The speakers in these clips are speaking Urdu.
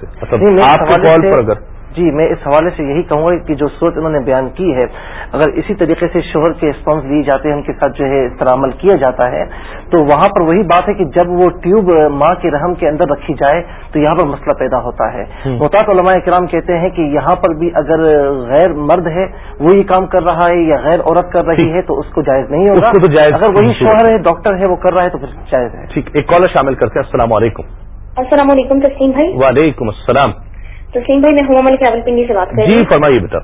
سے آپ کے کال پر اگر جی میں اس حوالے سے یہی کہوں گا کہ جو صورت انہوں نے بیان کی ہے اگر اسی طریقے سے شوہر کے اسپانس لیے جاتے ہیں ان کے ساتھ جو ہے اس طرح عمل کیا جاتا ہے تو وہاں پر وہی بات ہے کہ جب وہ ٹیوب ماں کے رحم کے اندر رکھی جائے تو یہاں پر مسئلہ پیدا ہوتا ہے۔ محتاط علماء کرام کہتے ہیں کہ یہاں پر بھی اگر غیر مرد ہے وہ یہ کام کر رہا ہے یا غیر عورت کر رہی ہے تو اس کو جائز نہیں ہوگا۔ اگر وہی شوہر ہے ڈاکٹر ہے وہ کر رہا ہے تو پھر جائز ہے۔ ٹھیک ایک کالر شامل کرتے ہیں۔ السلام علیکم۔ السلام علیکم تسلیم بھائی۔ وعلیکم السلام۔ تسلیم بھائی میں ہوں راول پنڈی سے بات کر رہی جی فرمائیے بیٹا۔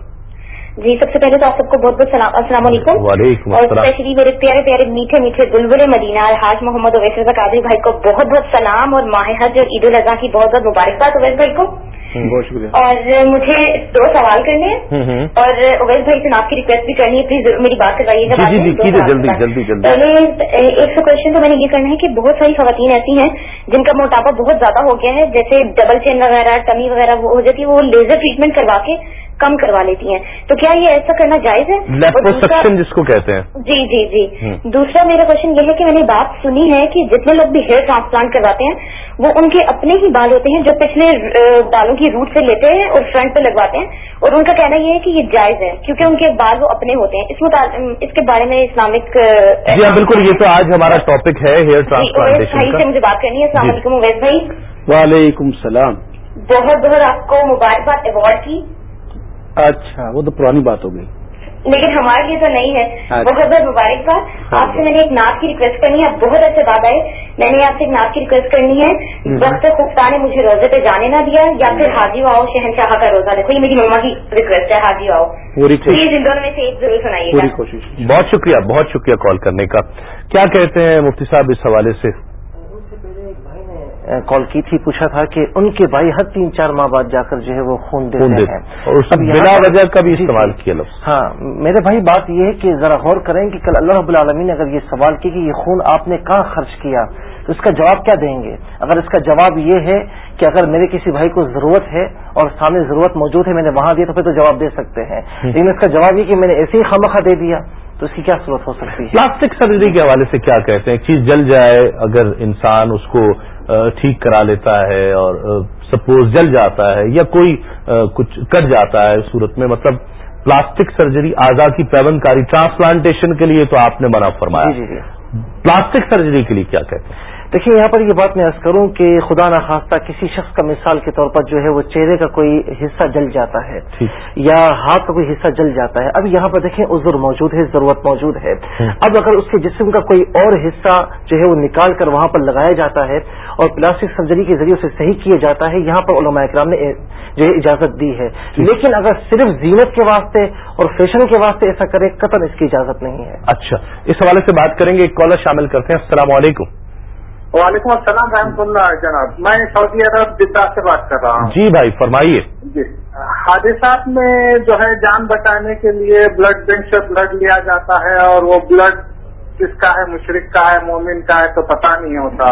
جی سب سے پہلے تو آپ سب کو بہت بہت السلام علیکم۔ وعلیکم اور اسپیشلی میرے پیارے پیارے میٹھے میٹھے بلبل مدینہ اور حاج محمد اویس قادری بھائی کو بہت بہت سلام اور ماہ حج اور عید الاضحیٰ کی بہت بہت مبارکباد۔ اویس بھائی کو بہت شکریہ۔ اور مجھے دو سوال کرنے ہیں۔ اور اویس بھائی سے آپ کی ریکویسٹ بھی کرنی ہے پلیز میری بات کروائیے۔ گا جی، جی، پہلے ایک سو کوشچن تو میں نے یہ کرنا ہے کہ بہت ساری خواتین ایسی ہیں جن کا موٹاپا بہت زیادہ ہو گیا ہے جیسے ڈبل چین وغیرہ ٹمی وغیرہ وہ ہو جاتی ہے وہ لیزر ٹریٹمنٹ کروا کے کم کروا لیتی ہیں۔ تو کیا یہ ایسا کرنا جائز ہے؟ جس کو کہتے ہیں۔ جی جی جی۔ دوسرا میرا کوشچن یہ ہے کہ میں نے بات سنی ہے کہ جتنے لوگ بھی ہیئر ٹرانسپلانٹ کرواتے ہیں وہ ان کے اپنے ہی بال ہوتے ہیں جو پچھلے بالوں کی روٹ سے لیتے ہیں اور فرنٹ پہ لگواتے ہیں۔ اور ان کا کہنا یہ ہے کہ یہ جائز ہے کیونکہ ان کے بال وہ اپنے ہوتے ہیں۔ اس اس کے بارے میں اسلامک جی ہاں بالکل یہ تو آج ہمارا ٹاپک ہے ہیئر ٹرانسپلانٹیشن سے مجھے بات کرنی ہے۔ السلام جی۔ علیکم اویس بھائی۔ وعلیکم السلام۔ بہت بہت آپ کو مبارکباد ایوارڈ کی۔ اچھا وہ تو پرانی بات ہو گئی۔ لیکن ہمارے لیے تو نہیں ہے۔ اچھا۔ بہت بہت مبارکباد ہاں آپ سے میں نے ایک نعت کی ریکویسٹ کرنی ہے بہت اچھے بات آئے میں نے آپ سے ایک نعت کی ریکویسٹ کرنی ہے۔ وقت خفتہ نے مجھے روزے پہ جانے نہ دیا یا پھر حاجی آؤ شہنشاہ کا روزہ دیکھو یہ میری مما کی ریکویسٹ ہے حاجی آؤ پلیز ان دونوں میں سے ایک ضرور سنائیے بہت شکریہ بہت شکریہ کال کرنے کا۔ کیا کہتے ہیں مفتی صاحب اس حوالے سے؟ کال کی تھی پوچھا تھا کہ ان کے بھائی ہر تین چار ماہ بعد جا کر جو ہے وہ خون دیتے ہیں۔ بلا وجہ کا بھی جی، جی۔ استعمال کیا ہاں میرے بھائی بات یہ ہے کہ ذرا غور کریں کہ کل اللہ رب العالمین نے اگر یہ سوال کی کہ یہ خون آپ نے کہاں خرچ کیا تو اس کا جواب کیا دیں گے؟ اگر اس کا جواب یہ ہے کہ اگر میرے کسی بھائی کو ضرورت ہے اور سامنے ضرورت موجود ہے میں نے وہاں دیا تو پھر تو جواب دے سکتے ہیں۔ لیکن اس کا جواب یہ کہ میں نے ایسے ہی خامخواہ دے دیا تو اس کی کیا صورت ہو سکتی ہے؟ پلاسٹک سرجری کے حوالے سے کیا کہتے ہیں؟ چیز جل جائے اگر انسان اس کو ٹھیک کرا لیتا ہے اور سپوز جل جاتا ہے یا کوئی کچھ کٹ جاتا ہے صورت میں مطلب پلاسٹک سرجری آزاد کی پیون کاری ٹرانسپلانٹیشن کے لیے تو آپ نے منع فرمایا جی جی, جی۔ پلاسٹک سرجری کے لیے کیا کہتے ہیں دیکھیے یہاں پر یہ بات میں عرض کروں کہ خدا نخواستہ کسی شخص کا مثال کے طور پر جو ہے وہ چہرے کا کوئی حصہ جل جاتا ہے یا ہاتھ کا کوئی حصہ جل جاتا ہے۔ اب یہاں پر دیکھیں عذر موجود ہے ضرورت موجود ہے۔ اب اگر اس کے جسم کا کوئی اور حصہ جو ہے وہ نکال کر وہاں پر لگایا جاتا ہے اور پلاسٹک سرجری کے ذریعے اسے صحیح کیا جاتا ہے یہاں پر علماء اکرام نے جو ہے اجازت دی ہے۔ لیکن اگر صرف زینت کے واسطے اور فیشن کے واسطے ایسا کرے قطر اس کی اجازت نہیں ہے۔ اچھا اس حوالے سے بات کریں گے ایک کالر شامل کرتے ہیں۔ السلام علیکم۔ وعلیکم السلام رحمۃ اللہ جناب میں سعودی عرب جدہ سے بات کر رہا ہوں۔ جی بھائی فرمائیے۔ جی۔ حادثات میں جو ہے جان بچانے کے لیے بلڈ بینک سے بلڈ لیا جاتا ہے اور وہ بلڈ کس کا ہے مشرق کا ہے مومن کا ہے تو پتہ نہیں ہوتا۔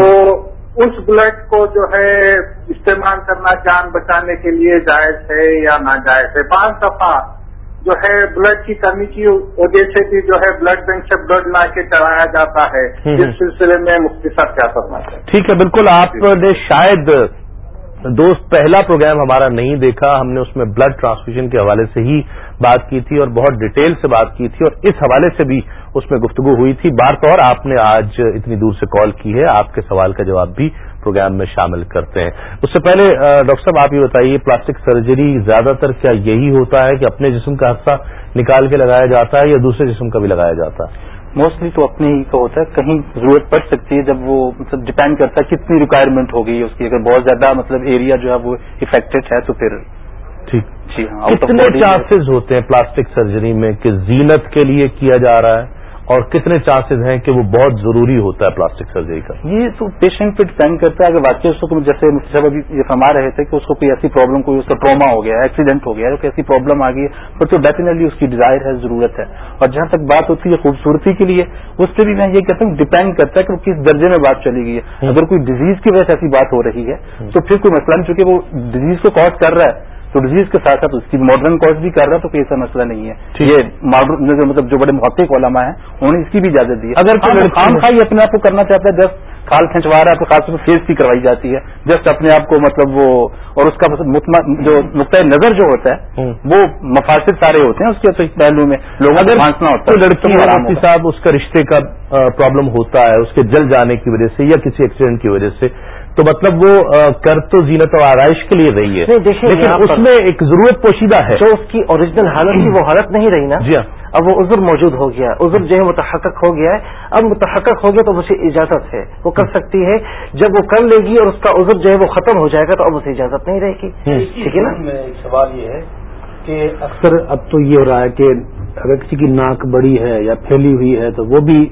تو اس بلڈ کو جو ہے استعمال کرنا جان بچانے کے لیے جائز ہے یا ناجائز ہے؟ پانچ دفعہ جو ہے بلڈ کی کمی کی وجہ سے بھی جو ہے بلڈ بینک سے بلڈ لا کے چڑھایا جاتا ہے اس سلسلے میں صاحب کیا کرنا چاہتے ٹھیک ہے بالکل آپ نے شاید دوست پہلا پروگرام ہمارا نہیں دیکھا ہم نے اس میں بلڈ ٹرانسمیشن کے حوالے سے ہی بات کی تھی اور بہت ڈیٹیل سے بات کی تھی اور اس حوالے سے بھی اس میں گفتگو ہوئی تھی۔ بار طور آپ نے آج اتنی دور سے کال کی ہے آپ کے سوال کا جواب بھی پروگرام میں شامل کرتے ہیں۔ اس سے پہلے ڈاکٹر صاحب آپ یہ بتائیے پلاسٹک سرجری زیادہ تر کیا یہی ہوتا ہے کہ اپنے جسم کا حصہ نکال کے لگایا جاتا ہے یا دوسرے جسم کا بھی لگایا جاتا ہے؟ موسٹلی تو اپنے ہی کا ہوتا ہے کہیں ضرورت پڑ سکتی ہے جب وہ مطلب ڈپینڈ کرتا ہے کتنی ریکوائرمنٹ ہوگی اس کی۔ اگر بہت زیادہ مطلب ایریا جو ہے وہ افیکٹڈ ہے تو پھر ٹھیک۔ جی ہاں کتنے چانسز ہوتے ہیں پلاسٹک سرجری میں کہ زینت کے لیے کیا جا رہا ہے؟ اور کتنے چانسز ہیں کہ وہ بہت ضروری ہوتا ہے پلاسٹک سرجری کا؟ یہ تو پیشنٹ پہ ڈپینڈ کرتا ہے۔ اگر واقعی اس کو جیسے صاحب ابھی یہ فرما رہے تھے کہ اس کو کوئی ایسی پرابلم کوئی اس کا ٹراما ہو گیا ایکسیڈنٹ ہو گیا کوئی ایسی پرابلم آ گئی ہے تو ڈیفینیٹلی اس کی ڈیزائر ہے ضرورت ہے۔ اور جہاں تک بات ہوتی ہے خوبصورتی کے لیے اس سے بھی میں یہ کہتا ہوں ڈپینڈ کرتا ہے کہ وہ کس درجے میں بات چلی گئی ہے۔ اگر کوئی ڈیزیز کی وجہ سے ایسی بات ہو رہی ہے تو پھر کوئی مسئلہ نہیں چونکہ وہ ڈیزیز کو کاز کر رہا ہے۔ تو ڈیزیز کے ساتھ ساتھ اس کی ماڈرن کاز بھی کر رہا ہے تو کوئی ایسا مسئلہ نہیں ہے۔ یہ مطلب جو بڑے محقق علماء ہیں انہوں نے اس کی بھی اجازت دی اگر خام خائی اپنے آپ کو کرنا چاہتا ہے جسٹ کھال کھنچوا رہا ہے تو خاص طور پر فیس کی کروائی جاتی ہے۔ جسٹ اپنے آپ کو مطلب وہ اور اس کا جو نقطۂ نظر جو ہوتا ہے وہ مفاصد سارے ہوتے ہیں اس کے پہلو میں۔ لوگوں اگر پھانسنا ہوتا ہے لڑکی صاحب اس کا رشتے کا پرابلم ہوتا ہے اس کے جل جانے کی وجہ سے یا کسی ایکسیڈنٹ کی وجہ سے تو مطلب وہ کر تو زینت و آرائش کے لیے رہی ہے۔ لیکن اس میں ایک ضرورت پوشیدہ ہے۔ جو اس کی اوریجنل حالت تھی وہ حالت نہیں رہی نا۔ جی ہاں۔ اب وہ عذر موجود ہو گیا۔ عذر جو ہے متحقق ہو گیا ہے۔ اب متحقق ہو گیا تو اسے اجازت ہے۔ وہ کر سکتی ہے۔ جب وہ کر لے گی اور اس کا عذر جو ہے وہ ختم ہو جائے گا تو اب اسے اجازت نہیں رہے گی۔ ٹھیک ہے نا؟ سوال یہ ہے کہ اکثر اب تو یہ ہو رہا ہے کہ اگر کسی کی ناک بڑی ہے یا پھیلی ہوئی ہے تو وہ بھی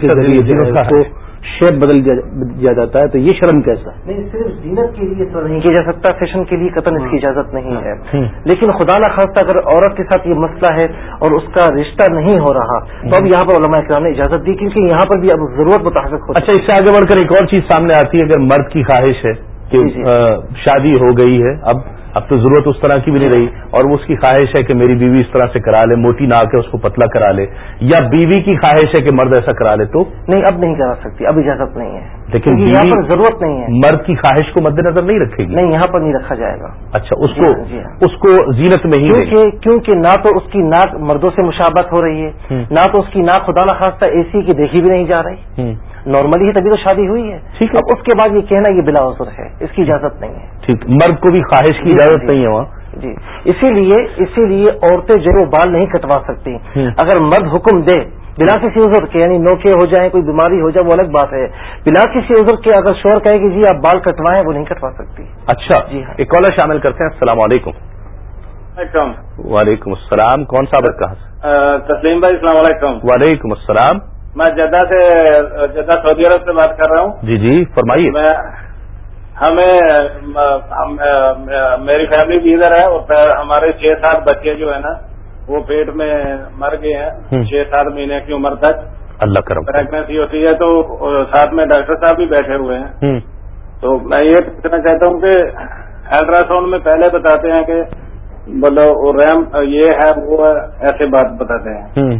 کے ذریعے شیپ بدل دیا جاتا ہے تو یہ شرم کیسا؟ نہیں صرف زینت کے لیے تو نہیں کیا جا سکتا فیشن کے لیے قطن اس کی اجازت نہیں ہے۔ لیکن خدا نخواستہ اگر عورت کے ساتھ یہ مسئلہ ہے اور اس کا رشتہ نہیں ہو رہا تو اب یہاں پر علماء کرام نے اجازت دی کیونکہ یہاں پر بھی اب ضرورت متحق ہو اچھا اس سے آگے بڑھ کر ایک اور چیز سامنے آتی ہے اگر مرد کی خواہش ہے کہ جی، جی۔ شادی ہو گئی ہے اب اب تو ضرورت اس طرح کی بھی نہیں رہی اور وہ اس کی خواہش ہے کہ میری بیوی اس طرح سے کرا لے موٹی ناک ہے اس کو پتلا کرا لے یا بیوی کی خواہش ہے کہ مرد ایسا کرا لے تو؟ نہیں اب نہیں کرا سکتی اب اجازت نہیں ہے۔ لیکن یہاں پر ضرورت نہیں ہے۔ مرد کی خواہش کو مد نظر نہیں رکھے گی؟ نہیں یہاں پر نہیں رکھا جائے گا۔ اچھا اس کو جی ہاں۔ اس کو زینت میں ہی کیونکہ نہ تو اس کی ناک مردوں سے مشابت ہو رہی ہے نہ تو اس کی ناک خدا نخواستہ اے سی کی دیکھی بھی نہیں جا رہی۔ نارملی ہی تبھی تو شادی ہوئی ہے۔ ٹھیک ہے۔ اس کے بعد یہ کہنا یہ بلا عذر ہے اس کی اجازت نہیں ہے۔ ٹھیک مرد کو بھی خواہش کی اجازت نہیں ہے وہاں۔ جی اسی لیے اسی لیے عورتیں جو وہ بال نہیں کٹوا سکتی۔ اگر مرد حکم دے بنا کسی عذر کے یعنی نوکے ہو جائیں کوئی بیماری ہو جائے وہ الگ بات ہے۔ بنا کسی عذر کے اگر شور کہے کہ جی آپ بال کٹوائیں وہ نہیں کٹوا سکتی۔ اچھا جی ہاں۔ ایک کالر شامل کرتے ہیں۔ السلام علیکم۔ وعلیکم۔ السلام کون سا کہاں سے تسلیم بھائی السلام علیکم۔ وعلیکم السلام۔ میں جدہ سے جدہ سعودی عرب سے بات کر رہا ہوں۔ جی جی فرمائیے۔ میں ہمیں میری فیملی بھی ادھر ہے اور ہمارے چھ سات بچے جو ہے نا وہ پیٹ میں مر گئے ہیں۔ چھ سات مہینے کی عمر تک۔ اللہ کرم۔ پریگنسی ہوتی ہے تو ساتھ میں ڈاکٹر صاحب بھی بیٹھے ہوئے ہیں۔ تو میں یہ پوچھنا چاہتا ہوں کہ الٹرا ساؤنڈ میں پہلے بتاتے ہیں کہ بولو ریم یہ ہے وہ ایسے بات بتاتے ہیں۔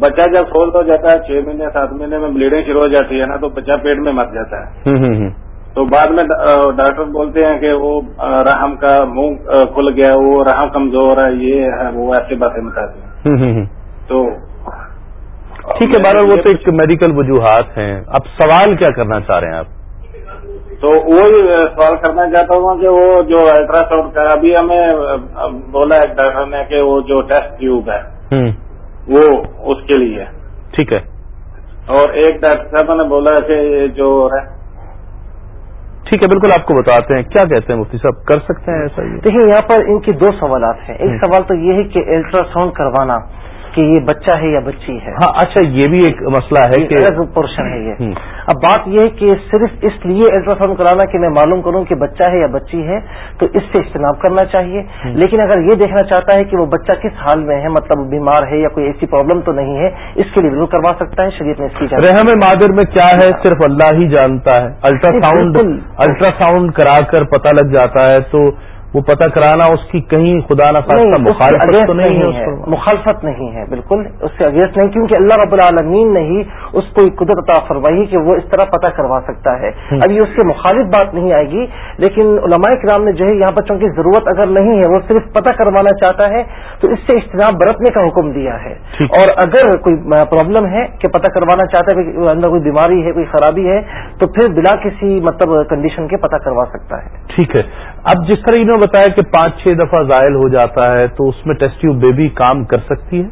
بچہ جب فولڈ ہو جاتا ہے چھ مہینے سات مہینے میں بلیڈنگ شروع ہو جاتی ہے نا تو بچہ پیٹ میں مر جاتا ہے۔ تو بعد میں ڈاکٹر بولتے ہیں کہ وہ رحم کا منہ کھل گیا وہ رحم کمزور ہے یہ ہے وہ ایسی باتیں بتاتے ہیں۔ تو ٹھیک ہے بہرحال وہ تو ایک میڈیکل وجوہات ہیں۔ اب سوال کیا کرنا چاہ رہے ہیں آپ؟ تو وہی سوال کرنا چاہتا ہوں کہ وہ جو الٹرا ساؤنڈ کا ابھی ہمیں بولا ہے ڈاکٹر نے کہ وہ جو ٹیسٹ ٹیوب ہے۔ وہ اس کے لیے ٹھیک ہے۔ اور ایک ڈاکٹر صاحب نے بولا کہ جو ٹھیک ہے بالکل آپ کو بتاتے ہیں۔ کیا کہتے ہیں مفتی صاحب؟ کر سکتے ہیں ایسا دیکھیے یہاں پر ان کے دو سوالات ہیں۔ ایک سوال تو یہ ہے کہ الٹرا ساؤنڈ کروانا۔ کہ یہ بچہ ہے یا بچی ہے؟ ہاں اچھا یہ بھی ایک مسئلہ ہے کہ پورشن ہے یہ۔ اب بات یہ ہے کہ صرف اس لیے الٹرا ساؤنڈ کرانا کہ میں معلوم کروں کہ بچہ ہے یا بچی ہے تو اس سے اجتناب کرنا چاہیے۔ لیکن اگر یہ دیکھنا چاہتا ہے کہ وہ بچہ کس حال میں ہے مطلب بیمار ہے یا کوئی ایسی پرابلم تو نہیں ہے اس کے لیے ضرور کروا سکتا ہے شریعت میں اس کی رحم مادر میں کیا ہے؟ صرف اللہ ہی جانتا ہے۔ الٹرا ساؤنڈ الٹرا ساؤنڈ کرا کر پتہ لگ جاتا ہے تو وہ پتہ کرانا اس کی کہیں خدا نہ مخالفت تو نہیں ہے مخالفت نہیں ہے بالکل اس سے اگینسٹ نہیں کیونکہ اللہ رب العالمین نے ہی اس کو قدرت عطا فرمائی کہ وہ اس طرح پتہ کروا سکتا ہے۔ ابھی اس سے مخالف بات نہیں آئے گی لیکن علماء کرام نے جو ہے یہاں بچوں کی ضرورت اگر نہیں ہے وہ صرف پتہ کروانا چاہتا ہے تو اس سے اجتناب برتنے کا حکم دیا ہے۔ اور اگر کوئی پرابلم ہے کہ پتہ کروانا چاہتا ہے کہ اندر کوئی بیماری ہے کوئی خرابی ہے تو پھر بلا کسی مطلب کنڈیشن کے پتہ کروا سکتا ہے۔ ٹھیک ہے۔ اب جس طرح انہوں نے بتایا کہ پانچ چھ دفعہ زائل ہو جاتا ہے تو اس میں ٹیسٹ ٹیوب بیبی کام کر سکتی ہے؟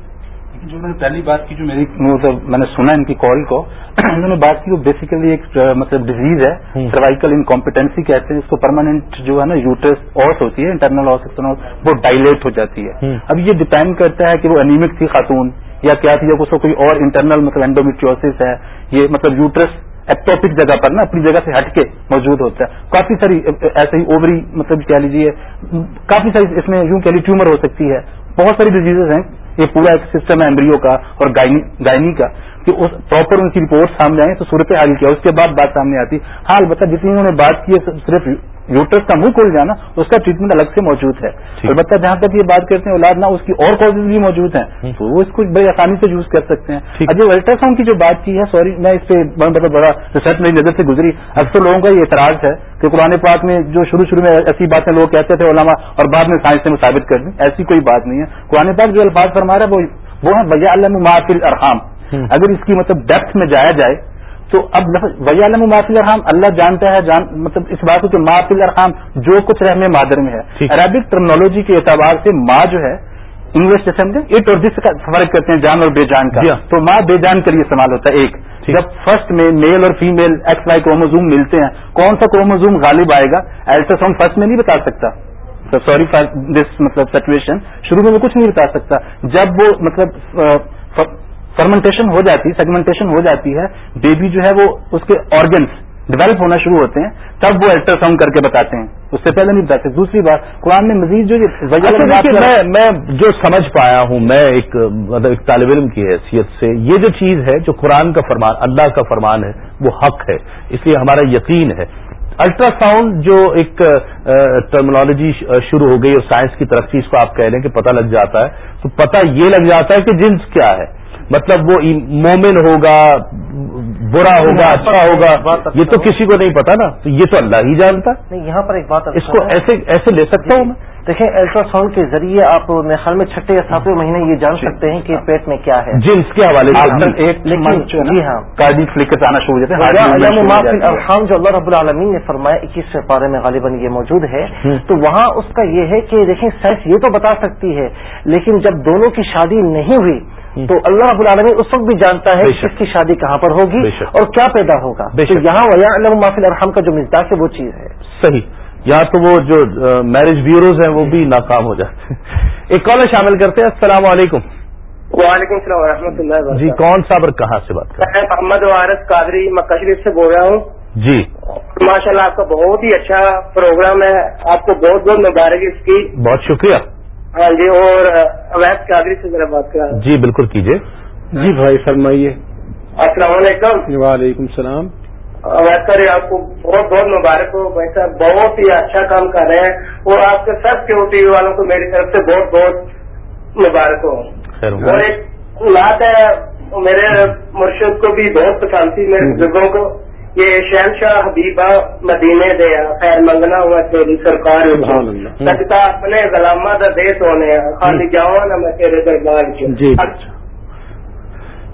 جو میں نے پہلی بات کی جو میری مطلب میں نے سنا ان کی کال کو انہوں نے بات کی وہ بیسیکلی ایک مطلب ڈیزیز ہے سروائکل انکمپیٹنسی کہتے ہیں اس کو پرماننٹ جو ہے نا یوٹرس آس ہوتی ہے انٹرنل آس وہ ڈائلیٹ ہو جاتی ہے۔ اب یہ ڈپینڈ کرتا ہے کہ وہ انیمک تھی خاتون یا کیا تھی یا اس کو کوئی اور انٹرنل مطلب اینڈومیٹریوسس ہے یہ مطلب یوٹرس ایپٹوپک جگہ پر نا اپنی جگہ سے ہٹ کے موجود ہوتا ہے۔ کافی ساری، ایسے ہی اووری مطلب کہہ لیجیے کافی ساری اس میں یوں کہہ لیجیے ٹیومر ہو سکتی ہے۔ بہت ساری ڈیزیزز ہیں، یہ پورا ایک سسٹم ہے ایمبریو کا اور گائنی کا۔ کہ پراپر ان کی رپورٹ سامنے آئی تو صورت حال کیا اس کے بعد بات سامنے آتی۔ حال بتا جتنی انہوں نے بات کی ہے صرف یوٹرس کا منہ کھول جانا اس کا ٹریٹمنٹ الگ سے موجود ہے۔ البتہ جہاں تک یہ بات کرتے ہیں اولاد نہ اس کی اور کاز بھی موجود ہیں۔ تو وہ اس کو بڑی آسانی سے یوز کر سکتے ہیں۔ جو الٹرا ساؤنڈ کی جو بات کی ہے سوری میں اس پہ مطلب بڑا ریسرچ میری نظر سے گزری۔ اکثر لوگوں کا یہ اعتراض ہے کہ قرآن پاک میں جو شروع شروع میں ایسی باتیں لوگ کہتے تھے علماء اور بعد میں سائنس سے ثابت کر دیں ایسی کوئی بات نہیں ہے۔ قرآن پاک جو الفاظ فرما رہا ہے وہ ہے وجہ علم معافل ارحام اگر اس کی مطلب ڈیپتھ میں جایا جائے تو اب وجہ علم معافی الرحام اللہ جانتا ہے جان مطلب اس بات کو کہ معافی الرحام جو کچھ رحم مادر میں ہے۔ عربک ٹرمنالوجی کے اعتبار سے ماں جو ہے انگلش جیسے اٹ اور دس کا فرق کرتے ہیں جان اور بے جان کا۔ تو ماں بے جان کے لیے استعمال ہوتا ہے ایک۔ جب فرسٹ میں میل اور فیمل ایکس وائی کروموزوم ملتے ہیں کون سا کروموزوم غالب آئے گا؟ الٹرا ساؤنڈ فرسٹ میں نہیں بتا سکتا۔ سوری فار دس مطلب سچویشن شروع میں وہ کچھ نہیں بتا سکتا۔ جب وہ مطلب فرمنٹیشن ہو جاتی ہے سیگمنٹیشن ہو جاتی ہے بیبی جو ہے وہ اس کے آرگنس ڈیولپ ہونا شروع ہوتے ہیں تب وہ الٹرا ساؤنڈ کر کے بتاتے ہیں۔ اس سے پہلے نہیں بتاتے دوسری بات قرآن میں مزید جو اچھا، میں جو سمجھ پایا ہوں میں ایک مطلب ایک طالب علم کی حیثیت سے یہ جو چیز ہے جو قرآن کا فرمان اللہ کا فرمان ہے وہ حق ہے اس لیے ہمارا یقین ہے۔ الٹرا ساؤنڈ جو ایک ٹرمنالوجی شروع ہو گئی اور سائنس کی ترقی اس کو آپ کہہ لیں کہ پتہ لگ جاتا ہے تو پتہ یہ لگ جاتا ہے کہ جنس کیا ہے۔ مطلب وہ مومن ہوگا برا ہوگا اچھا ہوگا یہ تو کسی کو نہیں پتا نا تو یہ تو اللہ ہی جانتا نہیں یہاں پر ایک بات اس کو ایسے ایسے لے سکتا ہوں میں۔ دیکھیں الٹرا ساؤنڈ کے ذریعے آپ میرے خیال میں چھٹے یا ساتویں مہینے یہ جان جی۔ سکتے ہیں کہ پیٹ میں کیا ہے۔ جی اس کے حوالے سے۔ جی ہاں۔ آنا شروع ہو جاتے ہیں جو اللہ رب العالمین نے فرمایا اکیسویں پارے میں غالباً یہ موجود ہے۔ تو وہاں اس کا یہ ہے کہ دیکھیں سائنس یہ تو بتا سکتی ہے لیکن جب دونوں کی شادی نہیں ہوئی تو اللہ رب العالمین اس وقت بھی جانتا ہے کہ اس کی شادی کہاں پر ہوگی اور کیا پیدا ہوگا۔ یہاں اللہ معافی الرحم کا جو مزداق ہے وہ چیز ہے۔ صحیح۔ یہاں تو وہ جو میرج بیوروز ہیں وہ بھی ناکام ہو جاتے ہیں۔ ایک کالر شامل کرتے ہیں۔ السلام علیکم۔ وعلیکم السلام و رحمۃ اللہ جی کون صاحب کہاں سے بات کر میں محمد وارث قادری مکہ شریف سے بول رہا ہوں۔ جی۔ ماشاء اللہ آپ کا بہت ہی اچھا پروگرام ہے۔ آپ کو بہت بہت مبارک اس کی۔ بہت شکریہ۔ جی اور اویس قادری سے ذرا بات کر جی بالکل کیجیے۔ جی بھائی فرمائیے۔ السلام علیکم۔ وعلیکم السلام۔ اویس قادری آپ کو بہت بہت مبارک ہو۔ بھائی صاحب بہت ہی اچھا کام کر رہے ہیں۔ اور آپ کے سب کے ٹی وی والوں کو میری طرف سے بہت بہت مبارک ہو۔ اور ایک بات ہے میرے مرشد کو بھی بہت پسند تھی میرے بزرگوں کو۔ یہ شہنشاہ حبیبہ مدینے دیا خیر منگنا ہوا تیری سرکار سکتا اپنے غلامہ دا دے سونے خالی جاؤ نا میں تیرے دربار جی۔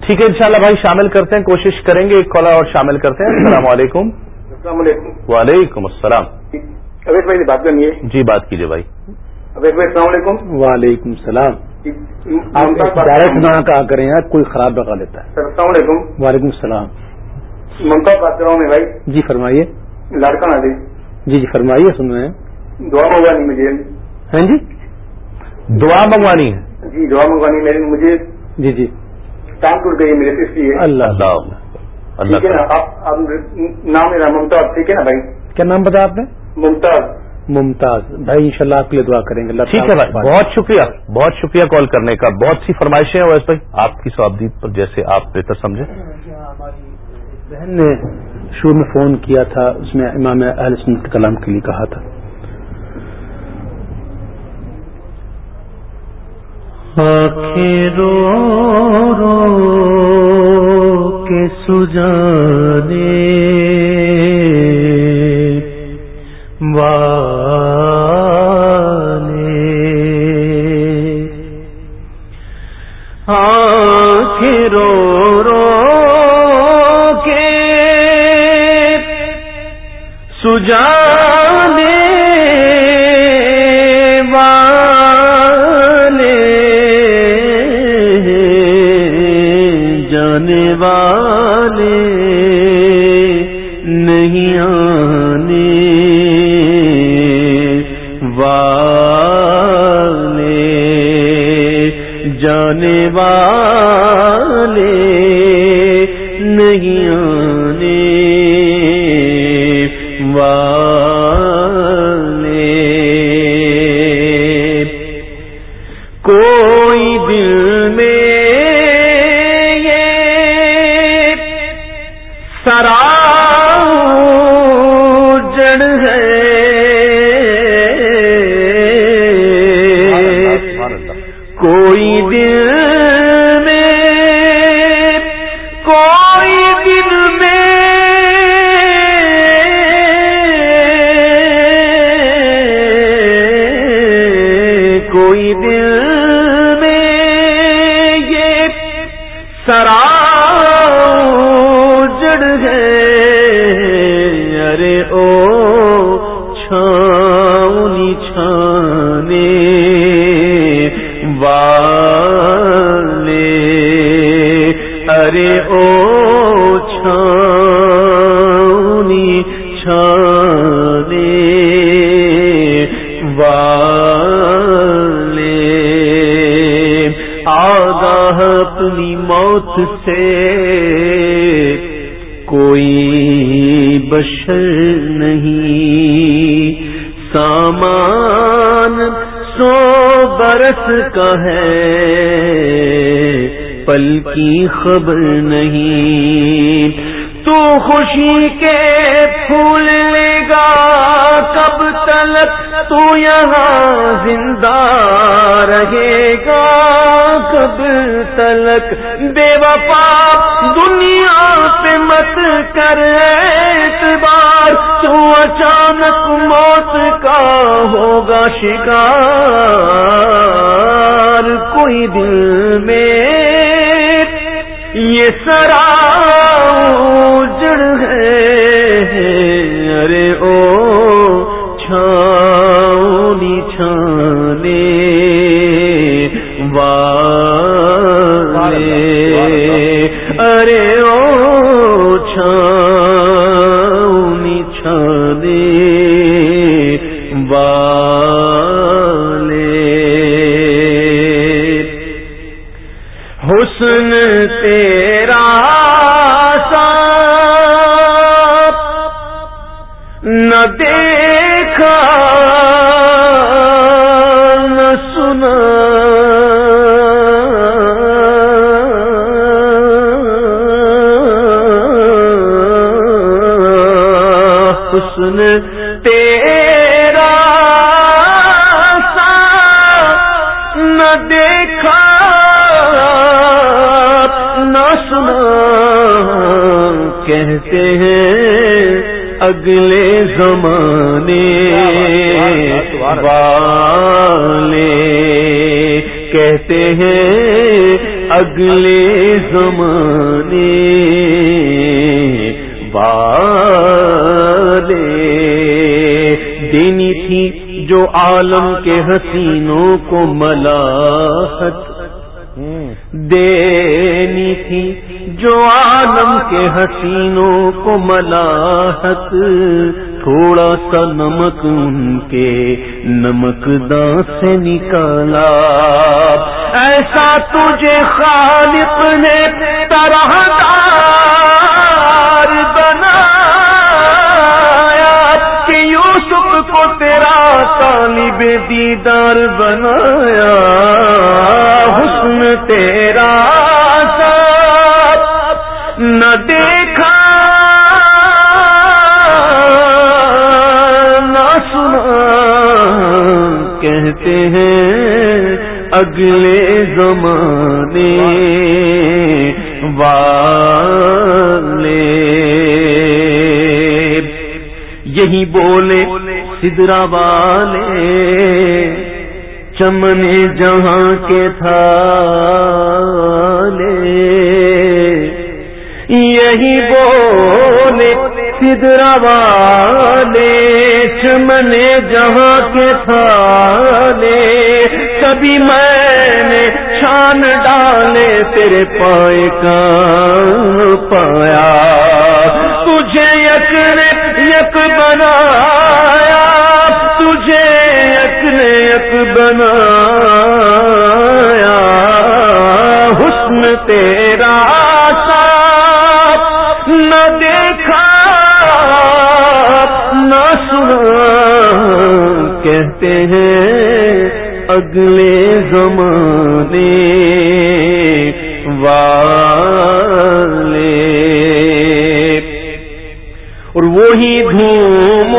ٹھیک ہے انشاءاللہ بھائی شامل کرتے ہیں کوشش کریں گے ایک کالر اور شامل کرتے ہیں۔ السلام علیکم۔ السلام علیکم۔ وعلیکم السلام۔ اویس بھائی بات کرنی ہے۔ جی بات کیجیے بھائی۔ اویس بھائی السلام علیکم۔ وعلیکم السلام۔ ڈائریکٹ نہ کہا کریں کوئی خراب لگا لیتا ہے۔ السلام علیکم۔ وعلیکم السلام۔ ممتا بات کر رہا ہوں میں بھائی۔ جی فرمائیے۔ لڑکا نہ جی جی فرمائیے سن رہے ہیں۔ دعا منگوانی مجھے ہاں جی؟ دعا منگوانی ہے۔ جی دعا منگوانی میری مجھے جی جی۔ ٹانگ ٹوٹ گئی میرے سے اللہ ٹھیک ہے نا؟ آپ نام میرا ممتاز ٹھیک ہے نا بھائی؟ کیا نام بتایا آپ نے؟ ممتاز۔ ممتاز۔ بھائی ان شاء اللہ آپ کے لیے دعا کریں گے۔ ٹھیک ہے بھائی بہت شکریہ بہت شکریہ کال کرنے کا۔ بہت سی فرمائشیں ہیں ویسے بھائی آپ کی سوابدید پر جیسے آپ بہتر سمجھیں۔ بہن نے شروع میں فون کیا تھا، اس میں امام اہل سنت کلام کے لیے کہا تھا۔ رو رو کے سجانے، والے۔ رو رو جاؤ موت سے کوئی بشر نہیں۔ سامان سو برس کا ہے، پل کی خبر نہیں۔ تو خوشی کے پھول لے گا، کب تلک تو یہاں زندہ رہے گا کب تلک۔ بے وفا دنیا پہ مت کر اعتبار تو اچانک موت کا ہوگا شکار۔ کوئی دل میں یہ سرا جڑ ہے۔ ارے نہ دیکھا نہ سنا۔ حسن تیرا سا نہ دیکھا نہ سنا۔ کہتے ہیں اگلے زمانے والے کہتے ہیں اگلے زمانے والے۔ دینی تھی جو عالم کے حسینوں کو ملاحت۔ دینی تھی جو عالم کے حسینوں کو ملاحت۔ تھوڑا سا نمک ان کے نمک دان سے نکالا۔ ایسا تجھے خالق نے طرح دار بنایا کہ یوسف کو تیرا طالب دیدار بنایا۔ حسن تیرا نہ دیکھا کہتے ہیں، اگلے زمانے والے۔ یہی بولے سدرا والے، چمن جہاں کے تھا یہی بولے سدرا والے چمن جہاں کے تھا کبھی میں نے چھان ڈالے، تیرے پائے کا پایا۔ تجھے یک نے یک بنایا، تجھے یک نے یک بنایا۔ حسن تیرا کہتے ہیں اگلے زمانے والے۔ اور وہی دھوم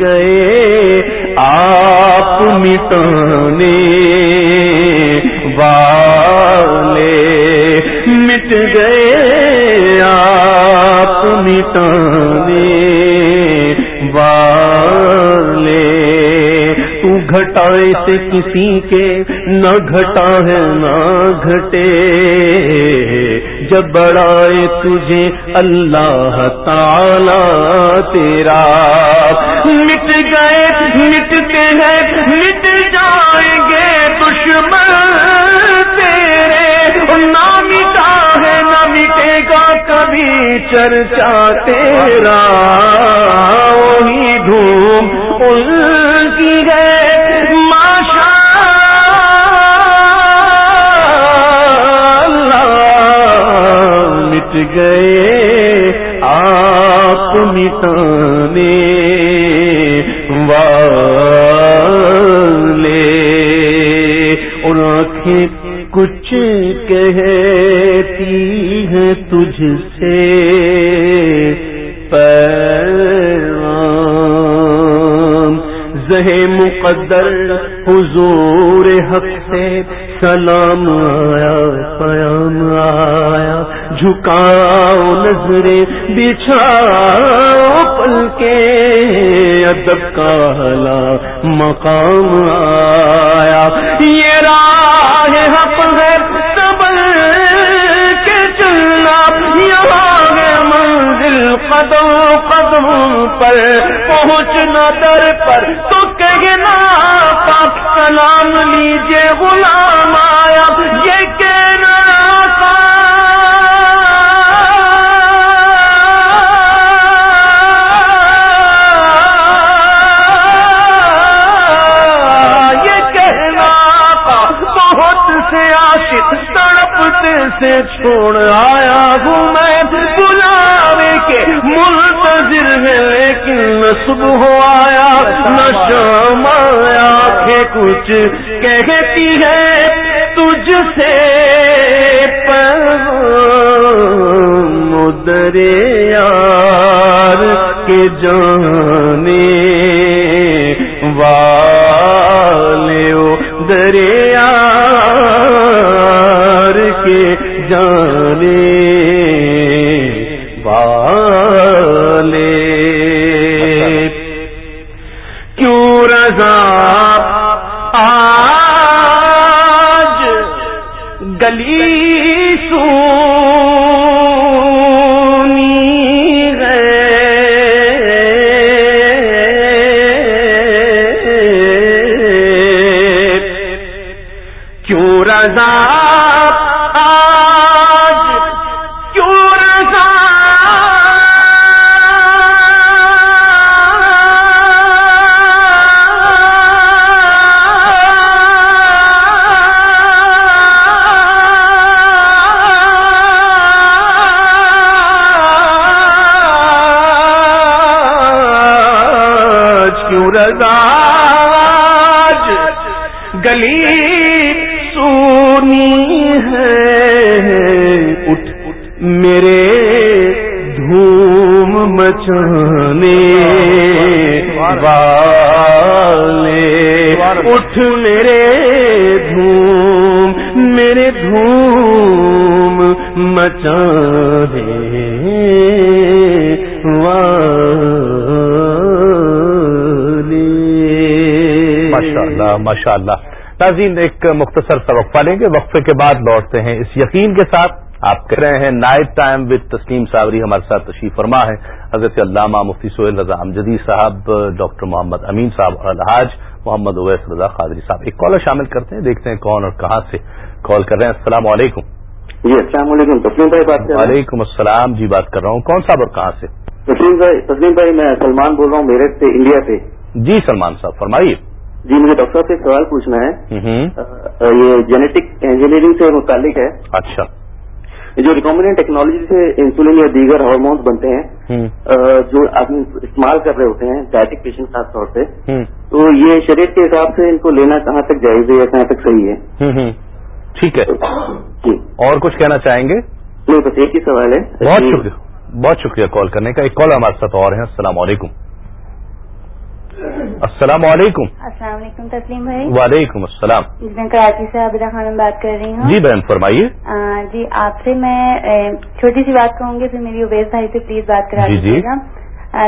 گئے آپ مٹانے والے مٹ گئے آپ مٹانے والے۔ تو گھٹ گھٹائے سے کسی کے، نہ گھٹا ہے، نہ گھٹے۔ جب بڑائے تجھے اللہ تعالی تیرا۔ مٹ گئے، مٹتے ہیں، مٹ جائیں گے دشمن تیرے۔ نہ مٹا ہے نہ مٹے گا کبھی چرچا تیرا۔ وہی دھوم ان کی ہے ماشا مٹ گئے آپ مٹانے والے۔ اور آنکھیں کچھ کہتی ہے تجھ سے زہ مقدر حضور حق سے سلام آیا قیام آیا جھکاؤ نظریں بچھاؤ پل کے ادب کالا مقام آیا۔ یہ راہ حق ہے سبل کے چلنا یہاں ہے منزل قدم قدم پر پہنچنا در پر۔ تو کہنا، پاک سلام لیجیے غلام آیا۔ یہ کہنا تڑپتے سے چھوڑ آیا ہوں میں؟ بلاوے کے منتظر ہے، لیکن نہ صبح آیا، نہ شام آیا کہ کچھ کہتی ہے تجھ سے۔ مدرے رضا کیوں ماشاء اللہ ناظرین ایک مختصر سا وقفہ لیں گے۔ وقفے کے بعد لوٹتے ہیں اس یقین کے ساتھ۔ آپ کہہ رہے ہیں نائٹ ٹائم وتھ تسلیم صابری ہمارے ساتھ تشریف فرما ہے۔ حضرت علامہ مفتی سہیل رضا امجدی صاحب ڈاکٹر محمد امین صاحب اور الحاج محمد اویس رضا قادری صاحب۔ ایک کالر شامل کرتے ہیں دیکھتے ہیں کون اور کہاں سے کال کر رہے ہیں۔ السلام علیکم۔ جی السلام علیکم۔ تسلیم بھائی بات وعلیکم السلام۔ جی بات کر رہا ہوں۔ کون صاحب اور کہاں سے؟ تسلیم بھائی تسلیم بھائی میں سلمان بول رہا ہوں میرٹھ سے انڈیا سے۔ جی سلمان صاحب فرمائیے۔ جی مجھے ڈاکٹر صاحب سے ایک سوال پوچھنا ہے۔ یہ جینیٹک انجینئرنگ سے متعلق ہے۔ اچھا۔ جو ریکمبیننٹ ٹیکنالوجی سے انسولین یا دیگر ہارمونس بنتے ہیں جو آدمی استعمال کر رہے ہوتے ہیں ڈائٹک پیشنٹ خاص طور پہ ہوں تو یہ شریعت کے حساب سے ان کو لینا کہاں تک جائز ہے یا کہاں تک صحیح ہے؟ ٹھیک ہے۔ جی۔ اور کچھ کہنا چاہیں گے؟ نہیں بس ایک ہی سوال ہے۔ بہت شکریہ۔ بہت شکریہ کال کرنے کا۔ ایک کال ہمارے ساتھ اور ہیں۔ السلام علیکم۔ السلام علیکم. السلام علیکم تسلیم بھائی. وعلیکم السلام. میں کراچی سے عابدہ خانم بات کر رہی ہوں. جی بہن فرمائیے. جی آپ سے میں چھوٹی سی بات کہوں گی پھر میری اویس بھائی سے پلیز بات کرا جی، جی۔ دیجیے گا۔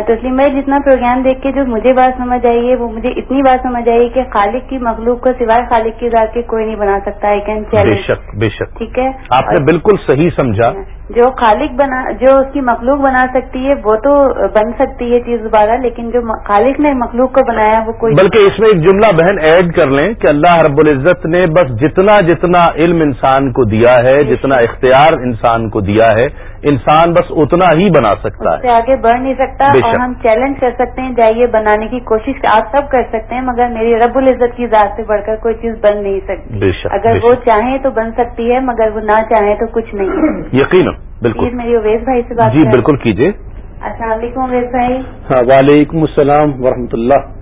تسلیم بھائی جتنا پروگرام دیکھ کے جو مجھے بات سمجھ آئی ہے وہ مجھے اتنی بات سمجھ آئی کہ خالق کی مخلوق کو سوائے خالق کی ذات کے کوئی نہیں بنا سکتا کین بے شک بے شک. ٹھیک ہے؟ آپ نے بالکل صحیح سمجھا۔ جو خالق بنا جو اس کی مخلوق بنا سکتی ہے وہ تو بن سکتی ہے چیز دوبارہ لیکن جو خالق نے مخلوق کو بنایا وہ کوئی بلکہ اس میں ایک جملہ بہن ایڈ کر لیں کہ اللہ رب العزت نے بس جتنا جتنا علم انسان کو دیا ہے جتنا اختیار انسان کو دیا ہے انسان بس اتنا ہی بنا سکتا ہے۔ آگے بڑھ نہیں سکتا اور ہم چیلنج کر سکتے ہیں جائیے بنانے کی کوشش آپ سب کر سکتے ہیں مگر میری رب العزت کی ذات سے بڑھ کر کوئی چیز بن نہیں سکتی۔ اگر وہ چاہیں تو بن سکتی ہے مگر وہ نہ چاہیں تو کچھ نہیں۔ یقین بالکل۔ میری اویس بھائی سے بات جی بالکل کیجیے السلام علیکم اویس بھائی۔ ہاں، وعلیکم السلام ورحمۃ اللہ۔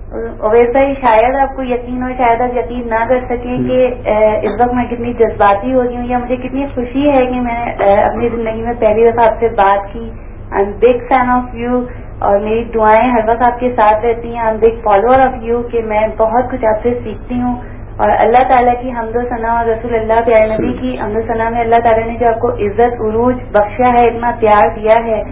اویس بھائی شاید آپ کو یقین ہو شاید آپ یقین نہ کر سکیں کہ اس وقت میں کتنی جذباتی ہو گئی ہوں یا مجھے کتنی خوشی ہے کہ میں نے اپنی زندگی میں پہلی دفعہ آپ سے بات کی۔ I am big fan of you اور میری دعائیں ہر وقت آپ کے ساتھ رہتی ہیں۔ I am big follower of you کہ میں بہت کچھ آپ سے سیکھتی ہوں۔ اور اللہ تعالیٰ کی حمد و ثناء اور رسول اللہ پیار نبی کی حمد و ثناء میں اللہ تعالیٰ نے جو آپ کو عزت، عروج بخشا ہے، اتنا پیار دیا ہے۔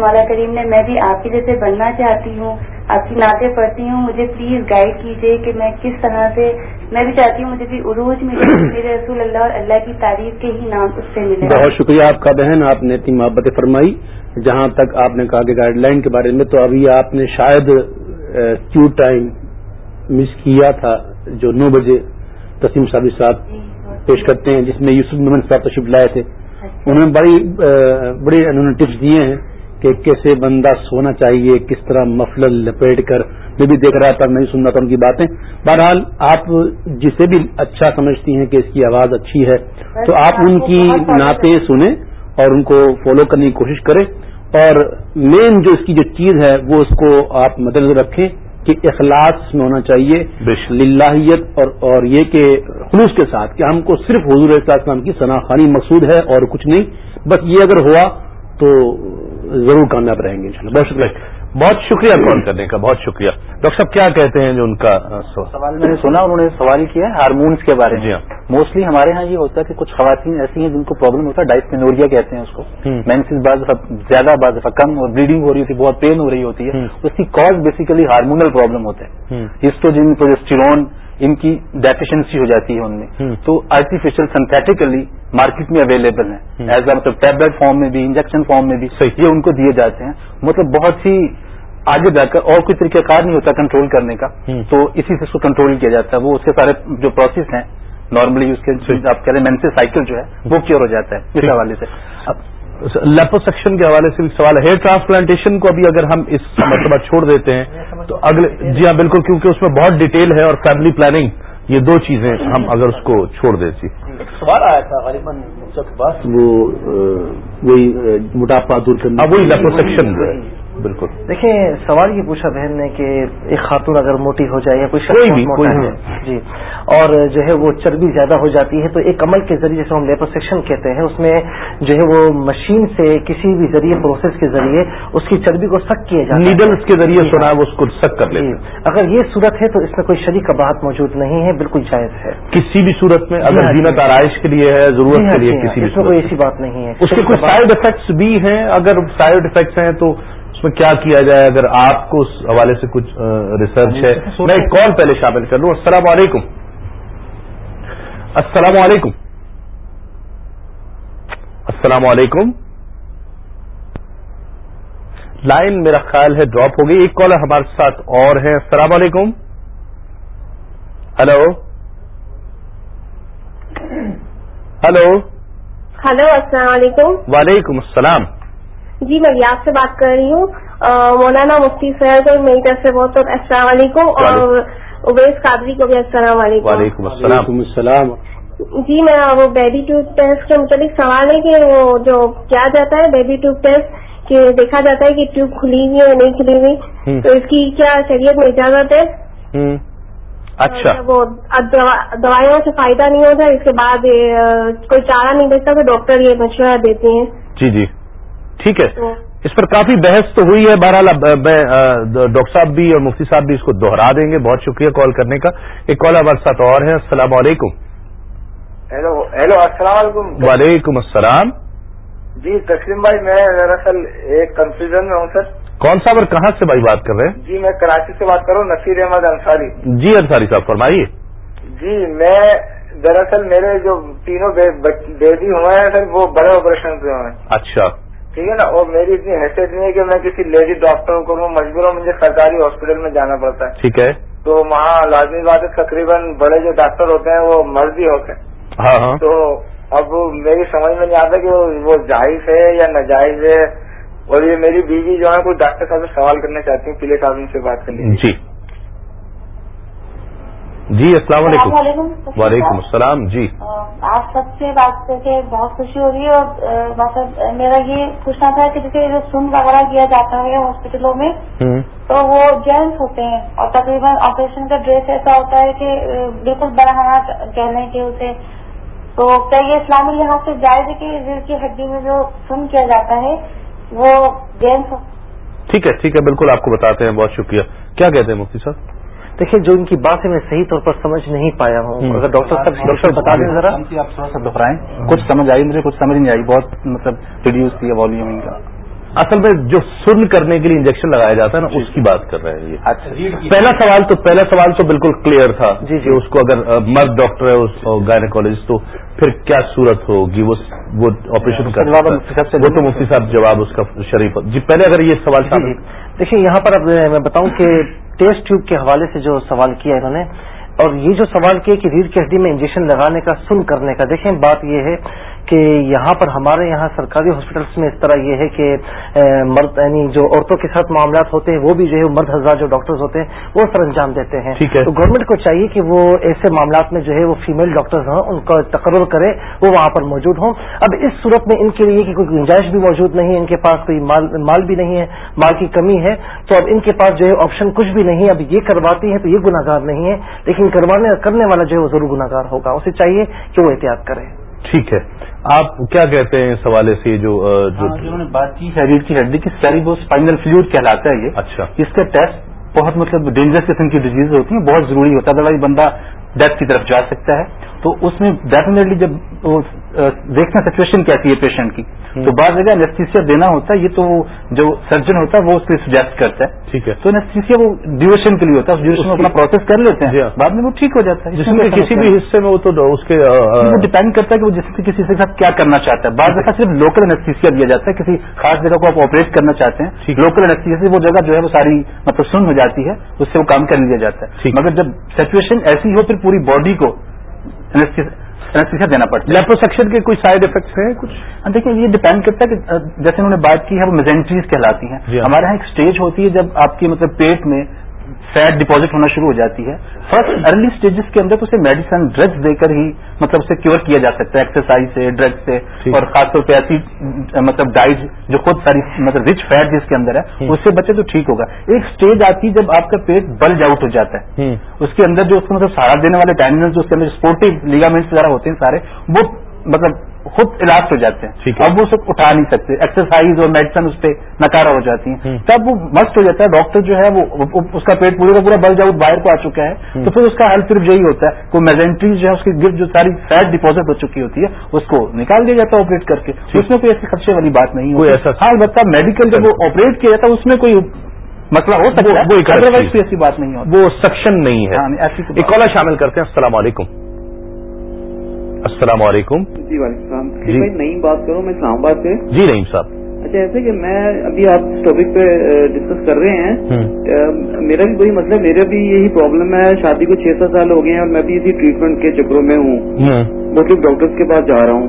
مولا کریم نے، میں بھی آپ کی جیسے بننا چاہتی ہوں، آپ کی نعتیں پڑھتی ہوں۔ مجھے پلیز گائیڈ کیجیے کہ میں کس طرح سے، میں بھی چاہتی ہوں مجھے بھی عروج ملے میرے رسول اللہ اور اللہ کی تعریف کے ہی نام اس سے ملے۔ بہت شکریہ آپ کا بہن، آپ نے اتنی محبت فرمائی۔ جہاں تک آپ نے کہا کہ گائیڈ لائن کے بارے میں، تو ابھی آپ نے شاید کیو ٹائم مس کیا تھا۔ جو نو بجے تسیم صاحب صاحب جی، پیش کرتے ہیں جس میں یوسف محمد صاحب تشریف لائے تھے۔ اچھا۔ انہوں نے بڑی بڑے انہوں نے ٹپس دیے ہیں کہ کیسے بندہ سونا چاہیے کس طرح مفلل لپیٹ کر۔ میں بھی دیکھ رہا تھا نہیں سن رہا تھا ان کی باتیں۔ بہرحال آپ جسے بھی اچھا سمجھتی ہیں کہ اس کی آواز اچھی ہے تو آپ ان کی نعتیں سنیں اور ان کو فالو کرنے کی کوشش کریں۔ اور مین جو اس کی جو چیز ہے وہ اس کو آپ مد نظر رکھیں۔ کہ اخلاص میں ہونا چاہیے للہیت اور اور یہ کہ خلوص کے ساتھ کہ ہم کو صرف حضور السلام کی خانی مقصود ہے اور کچھ نہیں بس یہ اگر ہوا تو ضرور کامیاب رہیں گے بہت شکریہ۔ بہت شکریہ کال کرنے کا بہت شکریہ۔ ڈاکٹر صاحب کیا کہتے ہیں جو ان کا سوال؟ میں نے سنا انہوں نے سوال کیا ہے ہارمونس کے بارے میں۔ موسٹلی جی ہاں۔ ہمارے ہاں یہ ہوتا ہے کہ کچھ خواتین ایسی ہیں جن کو پرابلم ہوتا ہے ڈائسپینوریا کہتے ہیں اس کو۔ مینسز بعض زیادہ بعض دفعہ کم اور بلیڈنگ ہو رہی ہوتی ہے بہت پین ہو رہی ہوتی ہے۔ اس کی کاز بیسیکلی ہارمونل پرابلم ہوتے ہیں۔ ہسٹوجن پروجسٹرون ان کی ڈیفیشنسی ہو جاتی ہے ان میں۔ تو آرٹیفیشل سنتھیٹیکلی مارکیٹ میں اویلیبل ہیں۔ ایز اے مطلب ٹیبلٹ فارم میں بھی انجیکشن فارم میں بھی یہ ان کو دیے جاتے ہیں۔ مطلب بہت سی آگے جا کر اور کوئی طریقہ کار نہیں ہوتا کنٹرول کرنے کا۔ تو اسی سے اس کو کنٹرول کیا جاتا ہے۔ وہ اس کے سارے جو پروسیس ہیں نارملی اس کے آپ کہہ رہے ہیں مینس سائیکل جو ہے وہ کیور ہو جاتا ہے۔ اس حوالے سے۔ لیپو سیکشن کے حوالے سے بھی سوال ہے۔ ہیئر ٹرانسپلانٹیشن کو ابھی اگر ہم اس مرتبہ چھوڑ دیتے ہیں تو اگلے جی ہاں بالکل کیونکہ اس میں بہت ڈیٹیل ہے اور فیملی پلاننگ یہ دو چیزیں ہم اگر اس کو چھوڑ دیتی ایک سوال آیا تھا غالباً وہ وہی موٹاپا دور کرنا وہی لیپو سیکشن بالکل۔ دیکھیں سوال یہ پوچھا بہن نے کہ ایک خاتون اگر موٹی ہو جائے یا کوئی شخص موٹا ہے۔ جی۔ اور جو ہے وہ چربی زیادہ ہو جاتی ہے تو ایک عمل کے ذریعے جیسے ہم لیپر سیکشن کہتے ہیں اس میں جو ہے وہ مشین سے کسی بھی ذریعے پروسیس کے ذریعے اس کی چربی کو سک کیا جاتا ہے نیڈلس کے ذریعے سنا اس کو سک کر لیں جی۔ اگر یہ صورت ہے تو اس میں کوئی شریک کا بات موجود نہیں ہے بالکل جائز ہے۔ کسی بھی صورت میں اگر جی زینت آرائش کے لیے ہے ضرورت کے لیے کسی اس میں کوئی ایسی بات نہیں ہے۔ اس کے کچھ سائڈ افیکٹس بھی ہیں اگر سائڈ افیکٹس ہیں تو اس میں کیا کیا جائے اگر آپ کو اس حوالے سے کچھ ریسرچ ہے؟ میں ایک کال پہلے شامل کر لوں۔ السلام علیکم۔ السلام علیکم۔ السلام علیکم۔ لائن میرا خیال ہے ڈراپ ہو گئی۔ ایک کالر ہمارے ساتھ اور ہے السلام علیکم۔ ہلو۔ ہلو۔ ہلو السلام علیکم۔ وعلیکم السلام۔ جی میں ریاض سے بات کر رہی ہوں۔ مولانا مفتی سید اور میری طرف سے بہت بہت السلام علیکم۔ اور اویس قادری کو بھی السلام علیکم۔ وعلیکم السلام۔ السلام۔ جی میں وہ بیبی ٹیوب ٹیسٹ کے متعلق سوال ہے کہ وہ جو کیا جاتا ہے بیبی ٹیوب ٹیسٹ کہ دیکھا جاتا ہے کہ ٹیوب کھلی ہوئی ہے یا نہیں کھلی ہوئی۔ تو اس کی کیا شریعت میں اجازت ہے؟ اچھا۔ وہ دوائیوں سے فائدہ نہیں ہوتا اس کے بعد کوئی چارہ نہیں دیکھتا تو ڈاکٹر یہ مشورہ دیتے ہیں۔ جی جی۔ ٹھیک ہے. اس پر کافی بحث تو ہوئی ہے. بہرحال میں ڈاکٹر صاحب بھی اور مفتی صاحب بھی اس کو دوہرا دیں گے. بہت شکریہ کال کرنے کا. ایک کال ہمارے ساتھ اور ہے السلام علیکم. ہیلو ہیلو السلام علیکم. وعلیکم السلام. جی تسلیم بھائی میں دراصل ایک کنفیوژن میں ہوں سر. کون سا اور کہاں سے بھائی بات کر رہے ہیں؟ جی میں کراچی سے بات کر رہا ہوں نصیر احمد انصاری. جی انصاری صاحب فرمائیے. جی میں دراصل میرے جو تینوں بیبی ہوئے ہیں سر وہ بڑے آپریشن سے ہوئے ہیں. اچھا. ٹھیک ہے نا؟ اور میری اتنی حیثیت نہیں ہے کہ میں کسی لیڈی ڈاکٹر کو مجبور ہوں مجھے سرکاری ہاسپٹل میں جانا پڑتا ہے۔ ٹھیک ہے۔ تو وہاں لازمی بات ہے تقریباً بڑے جو ڈاکٹر ہوتے ہیں وہ مرض ہی ہوتے ہیں۔ ہاں ہاں۔ تو اب میری سمجھ میں نہیں آتا کہ وہ جائز ہے یا ناجائز ہے۔ اور یہ میری بیوی جو ہے کوئی ڈاکٹر صاحب سے سوال کرنا چاہتی ہوں پلے صاحب سے بات کرنی۔ جی۔ جی السلام علیکم. وعلیکم السلام جی. آپ سب سے بات کر کے بہت خوشی ہو رہی ہے اور مطلب میرا یہ پوچھنا تھا کہ جیسے جو سن وغیرہ کیا جاتا ہے ہاسپٹلوں میں تو وہ جینٹس ہوتے ہیں اور تقریباً آپریشن کا ڈریس ایسا ہوتا ہے کہ بالکل بڑا کہہ لیں کہ اسے تو کیا یہ اسلامی لحاظ سے جائز ہے کہ ریڑھ کی ہڈی میں جو سن کیا جاتا ہے وہ جینٹس ٹھیک ہے ٹھیک ہے بالکل آپ کو بتاتے ہیں بہت شکریہ۔ کیا کہتے ہیں مفتی صاحب؟ دیکھیے جو ان کی بات ہے میں صحیح طور پر سمجھ نہیں پایا ہوں۔ اگر ڈاکٹر صاحب ڈاکٹر بتا دیں ذرا۔ آپ تھوڑا سا دہرائیں۔ کچھ سمجھ آئی مجھے کچھ سمجھ نہیں آئی۔ بہت مطلب ریڈیوز کی والیوم ان کا۔ اصل میں جو سن کرنے کے لیے انجیکشن لگایا جاتا ہے نا اس کی بات کر رہے ہیں یہ۔ اچھا پہلا سوال تو پہلا سوال تو بالکل کلیئر تھا جی جی۔ اس کو اگر مرد ڈاکٹر ہے گائنیکولوجسٹ تو پھر کیا صورت ہوگی؟ وہ آپریشن کر وہ تو مفتی صاحب جواب اس کا شریف جی پہلے اگر یہ سوال دیکھیے یہاں پر اب میں بتاؤں کہ ٹیسٹ ٹیوب کے حوالے سے جو سوال کیا انہوں نے، اور یہ جو سوال کیا کہ ریڑھ کی ہڈی میں انجیکشن لگانے کا، سن کرنے کا، دیکھیں، بات یہ ہے کہ یہاں پر ہمارے یہاں سرکاری ہاسپٹلس میں اس طرح یہ ہے کہ مرد یعنی جو عورتوں کے ساتھ معاملات ہوتے ہیں وہ بھی جو ہے مرد حضرات جو ڈاکٹرز ہوتے ہیں وہ سر انجام دیتے ہیں۔ تو گورنمنٹ کو چاہیے کہ وہ ایسے معاملات میں جو ہے وہ فیمل ڈاکٹرز ہوں ان کا تقرر کرے وہ وہاں پر موجود ہوں۔ اب اس صورت میں ان کے لیے کہ کوئی گنجائش بھی موجود نہیں ہے ان کے پاس کوئی مال مال بھی نہیں ہے مال کی کمی ہے تو اب ان کے پاس جو ہے آپشن کچھ بھی نہیں ہے۔ اب یہ کرواتی ہے تو یہ گناگار نہیں ہے لیکن کروانے کرنے والا جو ہے وہ ضرور گناگار ہوگا۔ اسے چاہیے کہ وہ احتیاط کرے۔ ٹھیک ہے۔ آپ کیا کہتے ہیں اس حوالے سے جو جو نے بات کی ہے ریڑھ کی ہڈی کی سیریبو اسپائنل فلوڈ کہلاتا ہے یہ۔ اچھا۔ اس کا ٹیسٹ بہت مطلب ڈینجرس قسم کی ڈیزیز ہوتی ہیں بہت ضروری ہوتا ہے۔ ادروائز بندہ ڈیتھ کی طرف جا سکتا ہے۔ تو اس میں ڈیفینیٹلی جب دیکھنا سچویشن کیسی ہے پیشنٹ کی تو بعض جگہ انیسٹیسیا دینا ہوتا ہے یہ تو جو سرجن ہوتا ہے وہ اس کے سجیسٹ کرتا ہے۔ ٹھیک ہے۔ تو انیسٹیسیا وہ ڈیوریشن کے لیے ہوتا ہے ڈیوریشن میں اپنا پروسیس کر لیتے ہیں بعد میں وہ ٹھیک ہو جاتا ہے۔ جس میں کسی بھی حصے میں وہ تو اس کے وہ ڈپینڈ کرتا ہے کہ وہ جس سے کسی کے ساتھ کیا کرنا چاہتا ہے۔ بعض دفعہ صرف لوکل انیسٹیسیا دیا جاتا ہے کسی خاص جگہ کو آپ آپریٹ کرنا چاہتے ہیں۔ لوکل انیسٹیسیا سے وہ جگہ جو ہے وہ ساری مطلب سن ہو جاتی ہے اس سے وہ کام کر لیا جاتا ہے۔ مگر جب سچویشن ایسی ہو پھر پوری باڈی کو دینا پڑتا ہے۔ لیپروسیکشن کے کوئی سائڈ افیکٹس ہیں کچھ؟ دیکھیں یہ ڈپینڈ کرتا ہے کہ جیسے انہوں نے بات کی ہے وہ میزینٹریز کہلاتی ہیں۔ ہمارے یہاں ایک اسٹیج ہوتی ہے جب آپ کی مطلب پیٹ میں فیٹ ڈپازٹ ہونا شروع ہو جاتی ہے۔ فرسٹ ارلی اسٹیجز کے اندر اسے میڈیسن ڈرگس دے کر ہی مطلب اسے کیور کیا جا سکتا ہے ایکسرسائز سے ڈرگ سے۔ اور خاص طور پہ ایسی مطلب ڈائٹ جو خود ساری مطلب رچ فیٹ جس کے اندر ہے اس سے بچے تو ٹھیک ہوگا۔ ایک اسٹیج آتی ہے جب آپ کا پیٹ بلج آؤٹ ہو جاتا ہے۔ اس کے اندر جو اس کو مطلب سہارا دینے والے ٹائمنس جو اس کے اندر اسپورٹو لیگامنٹس وغیرہ ہوتے ہیں سارے وہ مطلب خود علاج ہو جاتے ہیں۔ اب وہ سب اٹھا نہیں سکتے۔ ایکسرسائز اور میڈیسن اس پہ نکارا ہو جاتی ہیں۔ تب وہ مست ہو جاتا ہے۔ ڈاکٹر جو ہے وہ اس کا پیٹ پورے کا پورا بل جاؤ باہر کو آ چکا ہے۔ تو پھر اس کا حل صرف یہی ہوتا ہے۔ کوئی میزینٹریز جو ہے اس کے گرد جو ساری فیٹ ڈپازٹ ہو چکی ہوتی ہے اس کو نکال دیا جاتا ہے آپریٹ کر کے۔ اس میں کوئی ایسی خدشے والی بات نہیں ہوئی ایسا ہاں البتہ میڈیکل جب وہ آپریٹ کیا جاتا ہے اس میں کوئی مسئلہ ہو سکتا ہے۔ ایسی بات نہیں وہ سکشن نہیں ہے۔ ایسی ایک کالر شامل کرتے ہیں۔ السلام علیکم۔ السلام علیکم. جی وعلیکم السلام. جی. نئی بات کروں میں اسلام آباد سے. جی نعیم صاحب. اچھا ایسے کہ میں ابھی آپ ٹاپک پہ ڈسکس کر رہے ہیں. میرا بھی وہی مطلب میرا بھی یہی پرابلم ہے. شادی کو چھ سات سال ہو گئے ہیں اور میں بھی اسی ٹریٹمنٹ کے چکروں میں ہوں. مختلف ڈاکٹرس کے پاس جا رہا ہوں۔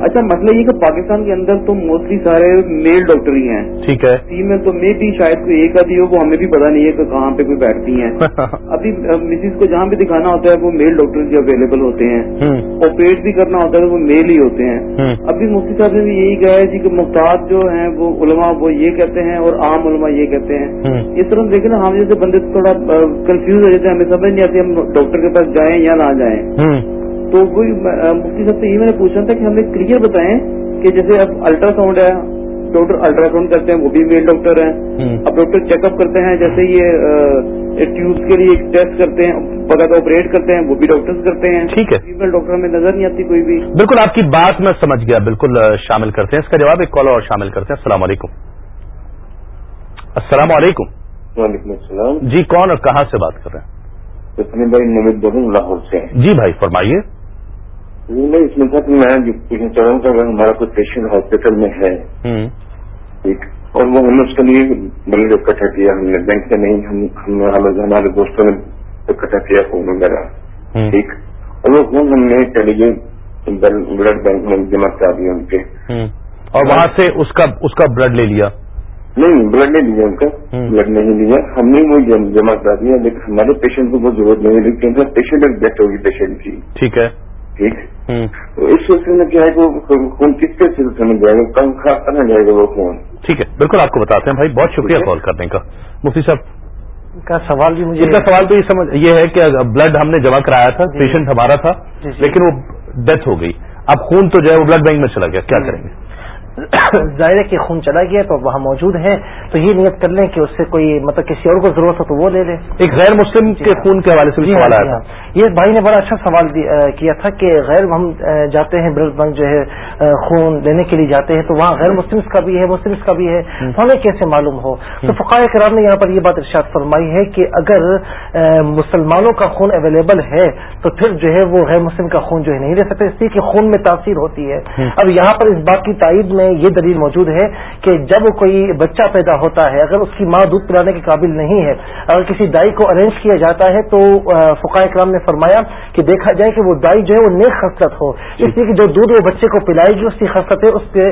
اچھا مسئلہ یہ کہ پاکستان کے اندر تو موسٹلی سارے میل ڈاکٹر ہی ہیں۔ ٹھیک ہے۔ فیمل تو میں بھی شاید کوئی ایک آدھی ہو وہ ہمیں بھی پتا نہیں ہے کہ کہاں پہ کوئی بیٹھتی ہیں۔ ابھی مسز کو جہاں بھی دکھانا ہوتا ہے وہ میل ڈاکٹر جو اویلیبل ہوتے ہیں۔ آپریٹ بھی کرنا ہوتا ہے وہ میل ہی ہوتے ہیں۔ ابھی مفتی صاحب نے بھی یہی کہا ہے جی کہ محتاط جو ہیں وہ علماء وہ یہ کہتے ہیں اور عام علماء یہ کہتے ہیں۔ اس طرح دیکھیں نا ہم جیسے بندے تھوڑا کنفیوز ہو جاتے ہیں ہمیں سمجھ نہیں آتی ہم ڈاکٹر کے پاس جائیں یا نہ جائیں۔ تو وہی مفتی صاحب سے یہ میں نے پوچھنا تھا کہ ہمیں کلیئر بتائیں کہ جیسے اب الٹرا ساؤنڈ ہے ڈاکٹر الٹرا ساؤنڈ کرتے ہیں وہ بھی میل ڈاکٹر ہیں۔ اب ڈاکٹر چیک اپ کرتے ہیں جیسے یہ ٹیوب کے لیے ٹیسٹ کرتے ہیں بغیر آپریٹ کرتے ہیں وہ بھی ڈاکٹر کرتے ہیں۔ ٹھیک ہے۔ فیمل ڈاکٹر ہمیں نظر نہیں آتی کوئی بھی۔ بالکل آپ کی بات میں سمجھ گیا۔ بالکل شامل کرتے ہیں۔ اس کا جواب ایک کالر اور شامل کرتے ہیں۔ السلام علیکم۔ السلام علیکم۔ وعلیکم السلام۔ جی کون اور کہاں سے بات کر رہے ہیں؟ اتنے بھائی نوید بولوں لاہور سے جی بھائی فرمائیے۔ میں اس کہ میں جو پوچھنا چاہ رہا ہوں کہ اگر ہمارا کوئی پیشنٹ ہاسپٹل میں ہے۔ ٹھیک اور وہ ہم نے اس کے لیے بلڈ اکٹھا کیا ہم نے بینک سے نہیں ہم ہمارے دوستوں نے اکٹھا کیا فون وغیرہ۔ ٹھیک اور وہ فون ہم نے چلی گئی بلڈ بینک میں جمع کرا دیا ان کے۔ اور وہاں سے اس کا اس کا بلڈ لے لیا۔ نہیں بلڈ نہیں لیا ان کا۔ بلڈ نہیں لیا۔ ہم نے وہ جمع کرا دیا لیکن ہمارے پیشنٹ کو وہ ضرورت نہیں ہے لیکن پیشنٹ ڈیتھ ہوگی پیشنٹ کی۔ ٹھیک ہے۔ ٹھیک؟ تو اس سلسلے میں کیا ہے کہ خون کس کے سلسلے میں جائے گا کم خاص کرنا جائے گا وہ فون ٹھیک ہے بالکل آپ کو بتاتے ہیں بھائی بہت شکریہ کال کرنے کا۔ مفتی صاحب کا سوال بھی مجھے اس کا سوال تو یہ سمجھ یہ ہے کہ بلڈ ہم نے جمع کرایا تھا پیشنٹ ہمارا تھا لیکن وہ ڈیتھ ہو گئی۔ اب خون تو جو ہے وہ بلڈ بینک میں چلا گیا کیا کریں گے؟ ظاہر کہ خون چلا گیا تو وہاں موجود ہے تو یہ نیت کر لیں کہ اس سے کوئی مطلب کسی اور کو ضرورت ہو تو وہ لے لیں۔ ایک غیر مسلم کے خون کے حوالے سے سوال آیا یہ بھائی نے بڑا اچھا سوال کیا تھا کہ غیر ہم جاتے ہیں بلڈ بینک جو ہے خون لینے کے لیے جاتے ہیں تو وہاں غیر مسلمس کا بھی ہے مسلمس کا بھی ہے۔ تو ہمیں کیسے معلوم ہو؟ تو فقائے کرام نے یہاں پر یہ بات ارشاد فرمائی ہے کہ اگر مسلمانوں کا خون اویلیبل ہے تو پھر جو ہے وہ غیر مسلم کا خون جو ہے نہیں لے سکتے اس لیے کہ خون میں تاثیر ہوتی ہے۔ اب یہاں پر اس بات کی تائید میں یہ دلیل موجود ہے کہ جب کوئی بچہ پیدا ہوتا ہے اگر اس کی ماں دودھ پلانے کے قابل نہیں ہے اگر کسی دائی کو ارینج کیا جاتا ہے تو فقائے کرام نے فرمایا کہ دیکھا جائے کہ وہ دائی جو ہے وہ نیک خصلت ہو۔ اس لیے کہ جو دودھ وہ بچے کو پلائے گی اس کی خصلت ہے اس کے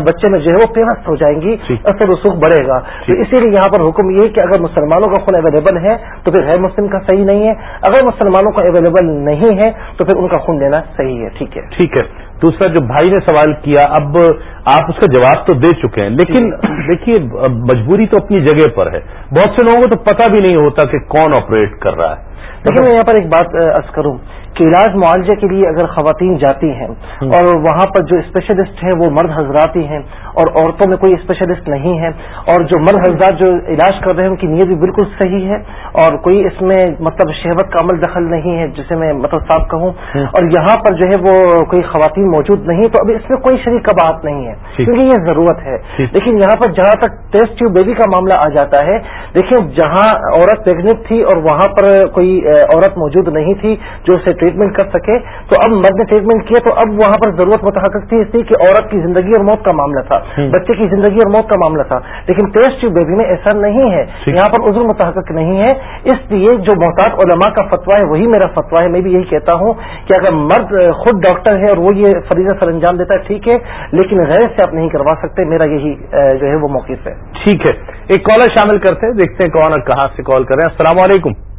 بچے میں جو ہے وہ پیوست ہو جائیں گی اثر رسوخ بڑھے گا۔ تو اسی لیے یہاں پر حکم یہ کہ اگر مسلمانوں کا خون اویلیبل ہے تو پھر غیر مسلم کا صحیح نہیں ہے۔ اگر مسلمانوں کا اویلیبل نہیں ہے تو پھر ان کا خون لینا صحیح ہے ٹھیک ہے۔ ٹھیک ہے۔ دوسرا جو بھائی نے سوال کیا، اب آپ اس کا جواب تو دے چکے ہیں، لیکن دیکھیے مجبوری تو اپنی جگہ پر ہے۔ بہت سے لوگوں کو تو پتہ بھی نہیں ہوتا کہ کون آپریٹ کر رہا ہے۔ لیکن میں یہاں پر ایک بات ارض کروں۔ کہ علاج معالجے کے لیے اگر خواتین جاتی ہیں اور وہاں پر جو اسپیشلسٹ ہیں وہ مرد حضرات ہی ہیں اور عورتوں میں کوئی اسپیشلسٹ نہیں ہے اور جو مرد حضرات جو علاج کر رہے ہیں ان کی نیت بھی بالکل صحیح ہے اور کوئی اس میں مطلب شہوت کا عمل دخل نہیں ہے جسے میں مطلب صاف کہوں اور یہاں پر جو ہے وہ کوئی خواتین موجود نہیں تو ابھی اس میں کوئی شریک کا بات نہیں ہے کیونکہ یہ ضرورت ہے۔ لیکن یہاں پر جہاں تک ٹیسٹ ٹیوب بیبی کا معاملہ آ جاتا ہے دیکھیں جہاں عورت پریگنٹ تھی اور وہاں پر کوئی عورت موجود نہیں تھی جو اسے ٹریٹمنٹ کر سکے تو اب مرد نے ٹریٹمنٹ کیا تو اب وہاں پر ضرورت متحقق تھی اس لیے کہ عورت کی زندگی اور موت کا معاملہ تھا بچے کی زندگی اور موت کا معاملہ تھا۔ لیکن ٹیسٹ ٹیوب بیبی میں ایسا نہیں ہے یہاں پر عزر متحقق نہیں ہے۔ اس لیے جو محتاط علماء کا فتوا ہے وہی میرا فتوا ہے میں بھی یہی کہتا ہوں کہ اگر مرد خود ڈاکٹر ہے اور وہ یہ فریضہ سر انجام دیتا ہے ٹھیک ہے لیکن غیر سے آپ نہیں کروا سکتے میرا یہی جو ہے وہ موقف ہے۔ ٹھیک ہے۔ ایک کالر شامل کرتے ہیں دیکھتے ہیں کون اور کہاں سے کال کر رہے ہیں۔ السلام علیکم۔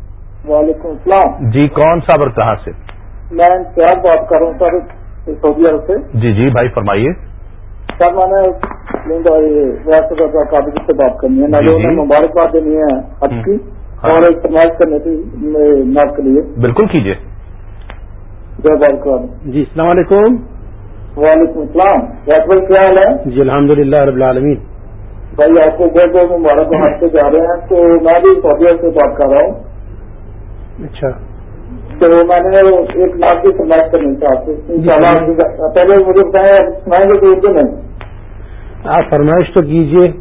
وعلیکم السلام۔ جی کون صاحب اور کہاں سے میں انتظار بات کر رہا ہوں سر سعودی عرب سے۔ جی جی بھائی فرمائیے۔ سر میں نے قابل سے بات کرنی ہے میں نے مبارکباد دینی ہے حج کی اور ایک فرمائش کرنی تھی ناپ کے لیے۔ بالکل کیجیے۔ جی جی السلام علیکم۔ وعلیکم السلام۔ یس بھائی کیا حال ہے؟ جی الحمد للہ رب العالمین۔ بھائی آپ کو بہت بہت مبارکباد سے جا رہے ہیں تو میں بھی سعودی عرب سے بات کر رہا ہوں۔ اچھا۔ تو میں نے ایک لاکھ کی فرمائش کرنی آپ سے۔ پہلے مجھے بتائیں سنائیں گے تو اردو میں آپ فرمائش تو کیجیے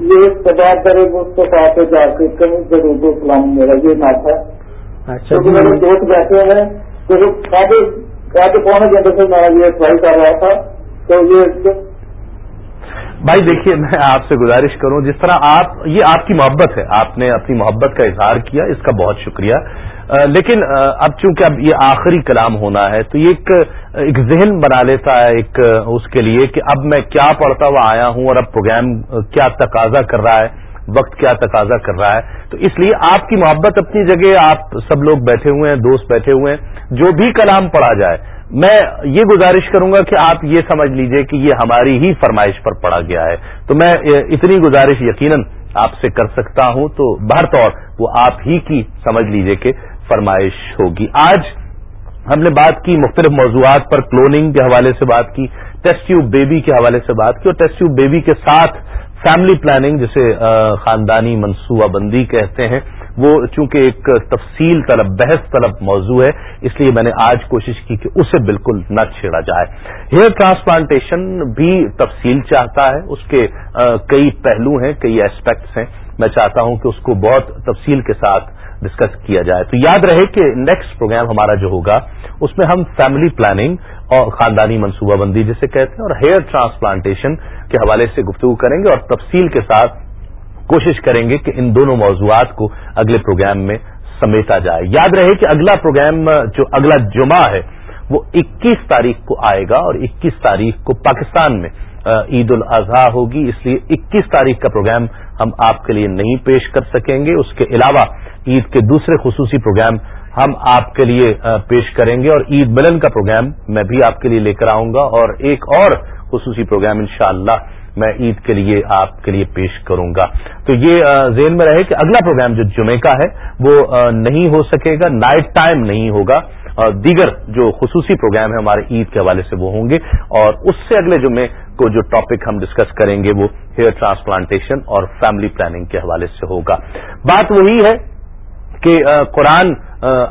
یہ سدا کرے مصطفیٰ پہ جا کے ضرور اسلام میرا یہ ناپ ہے اچھا کیونکہ میرے دوست بیٹھے ہیں۔ تو پونے گھنٹے سے میں یہ ٹرائی کر رہا تھا۔ تو یہ بھائی دیکھیے، میں آپ سے گزارش کروں، جس طرح آپ، یہ آپ کی محبت ہے، آپ نے اپنی محبت کا اظہار کیا، اس کا بہت شکریہ۔ لیکن اب چونکہ اب یہ آخری کلام ہونا ہے، تو یہ ایک ایک ذہن بنا لیتا ہے، ایک، اس کے لیے کہ اب میں کیا پڑھتا ہوا آیا ہوں اور اب پروگرام کیا تقاضا کر رہا ہے، وقت کیا تقاضا کر رہا ہے۔ تو اس لیے آپ کی محبت اپنی جگہ، آپ سب لوگ بیٹھے ہوئے ہیں، دوست بیٹھے ہوئے ہیں، جو بھی کلام پڑھا جائے میں یہ گزارش کروں گا کہ آپ یہ سمجھ لیجیے کہ یہ ہماری ہی فرمائش پر پڑا گیا ہے۔ تو میں اتنی گزارش یقیناً آپ سے کر سکتا ہوں۔ تو بہر طور وہ آپ ہی کی سمجھ لیجیے کہ فرمائش ہوگی۔ آج ہم نے بات کی مختلف موضوعات پر کلوننگ کے حوالے سے بات کی ٹیسٹ ٹیوب بیبی کے حوالے سے بات کی اور ٹیسٹ ٹیوب بیبی کے ساتھ فیملی پلاننگ جسے خاندانی منصوبہ بندی کہتے ہیں۔ وہ چونکہ ایک تفصیل طلب، بحث طلب موضوع ہے، اس لیے میں نے آج کوشش کی کہ اسے بالکل نہ چھیڑا جائے۔ ہیئر ٹرانسپلانٹیشن بھی تفصیل چاہتا ہے، اس کے کئی پہلو ہیں، کئی اسپیکٹس ہیں۔ میں چاہتا ہوں کہ اس کو بہت تفصیل کے ساتھ ڈسکس کیا جائے۔ تو یاد رہے کہ نیکسٹ پروگرام ہمارا جو ہوگا، اس میں ہم فیملی پلاننگ اور خاندانی منصوبہ بندی جسے کہتے ہیں، اور ہیئر ٹرانسپلانٹیشن کے حوالے سے گفتگو کریں گے اور تفصیل کے ساتھ کوشش کریں گے کہ ان دونوں موضوعات کو اگلے پروگرام میں سمیٹا جائے۔ یاد رہے کہ اگلا پروگرام، جو اگلا جمعہ ہے، وہ اکیس تاریخ کو آئے گا اور اکیس تاریخ کو پاکستان میں عید الاضحیٰ ہوگی۔ اس لیے اکیس تاریخ کا پروگرام ہم آپ کے لیے نہیں پیش کر سکیں گے۔ اس کے علاوہ عید کے دوسرے خصوصی پروگرام ہم آپ کے لیے پیش کریں گے اور عید ملن کا پروگرام میں بھی آپ کے لیے لے کر آؤں گا۔ اور ایک اور خصوصی پروگرام انشاءاللہ میں عید کے لیے آپ کے لیے پیش کروں گا۔ تو یہ ذہن میں رہے کہ اگلا پروگرام جو جمعے کا ہے، وہ نہیں ہو سکے گا، نائٹ ٹائم نہیں ہوگا۔ دیگر جو خصوصی پروگرام ہے ہمارے عید کے حوالے سے وہ ہوں گے۔ اور اس سے اگلے جمعے کو جو ٹاپک ہم ڈسکس کریں گے وہ ہیئر ٹرانسپلانٹیشن اور فیملی پلاننگ کے حوالے سے ہوگا۔ بات وہی ہے کہ قرآن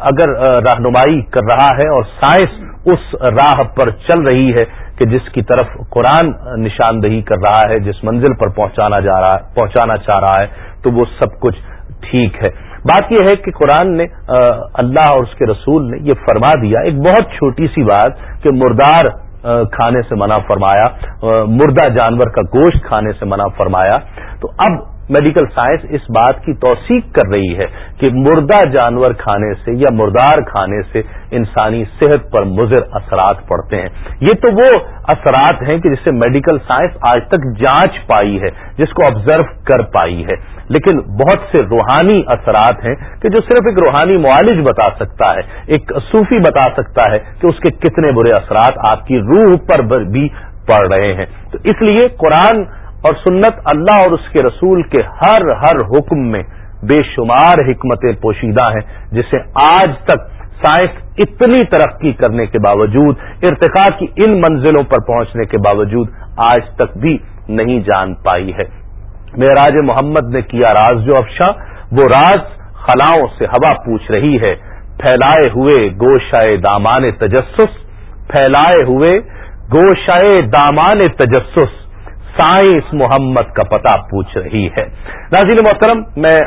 اگر رہنمائی کر رہا ہے اور سائنس اس راہ پر چل رہی ہے کہ جس کی طرف قرآن نشاندہی کر رہا ہے، جس منزل پر پہنچانا جا رہا ہے پہنچانا چاہ رہا ہے، تو وہ سب کچھ ٹھیک ہے۔ بات یہ ہے کہ قرآن نے اللہ اور اس کے رسول نے یہ فرما دیا، ایک بہت چھوٹی سی بات کہ مردار کھانے سے منع فرمایا مردہ جانور کا گوشت کھانے سے منع فرمایا۔ تو اب میڈیکل سائنس اس بات کی توثیق کر رہی ہے کہ مردہ جانور کھانے سے یا مردار کھانے سے انسانی صحت پر مضر اثرات پڑتے ہیں۔ یہ تو وہ اثرات ہیں کہ جسے میڈیکل سائنس آج تک جانچ پائی ہے، جس کو آبزرو کر پائی ہے۔ لیکن بہت سے روحانی اثرات ہیں کہ جو صرف ایک روحانی معالج بتا سکتا ہے، ایک صوفی بتا سکتا ہے کہ اس کے کتنے برے اثرات آپ کی روح پر بھی پڑ رہے ہیں۔ تو اس لیے قرآن اور سنت اللہ اور اس کے رسول کے ہر ہر حکم میں بے شمار حکمتیں پوشیدہ ہیں، جسے آج تک سائنس اتنی ترقی کرنے کے باوجود ارتقا کی ان منزلوں پر پہنچنے کے باوجود آج تک بھی نہیں جان پائی ہے۔ معراج محمد نے کیا راز جو افشاں، وہ راز خلاؤں سے ہوا پوچھ رہی ہے۔ پھیلائے ہوئے گوشائے دامان تجسس، پھیلائے ہوئے گوشائے دامان تجسس۔ سائنس محمد کا پتہ پوچھ رہی ہے۔ ناظرین محترم، میں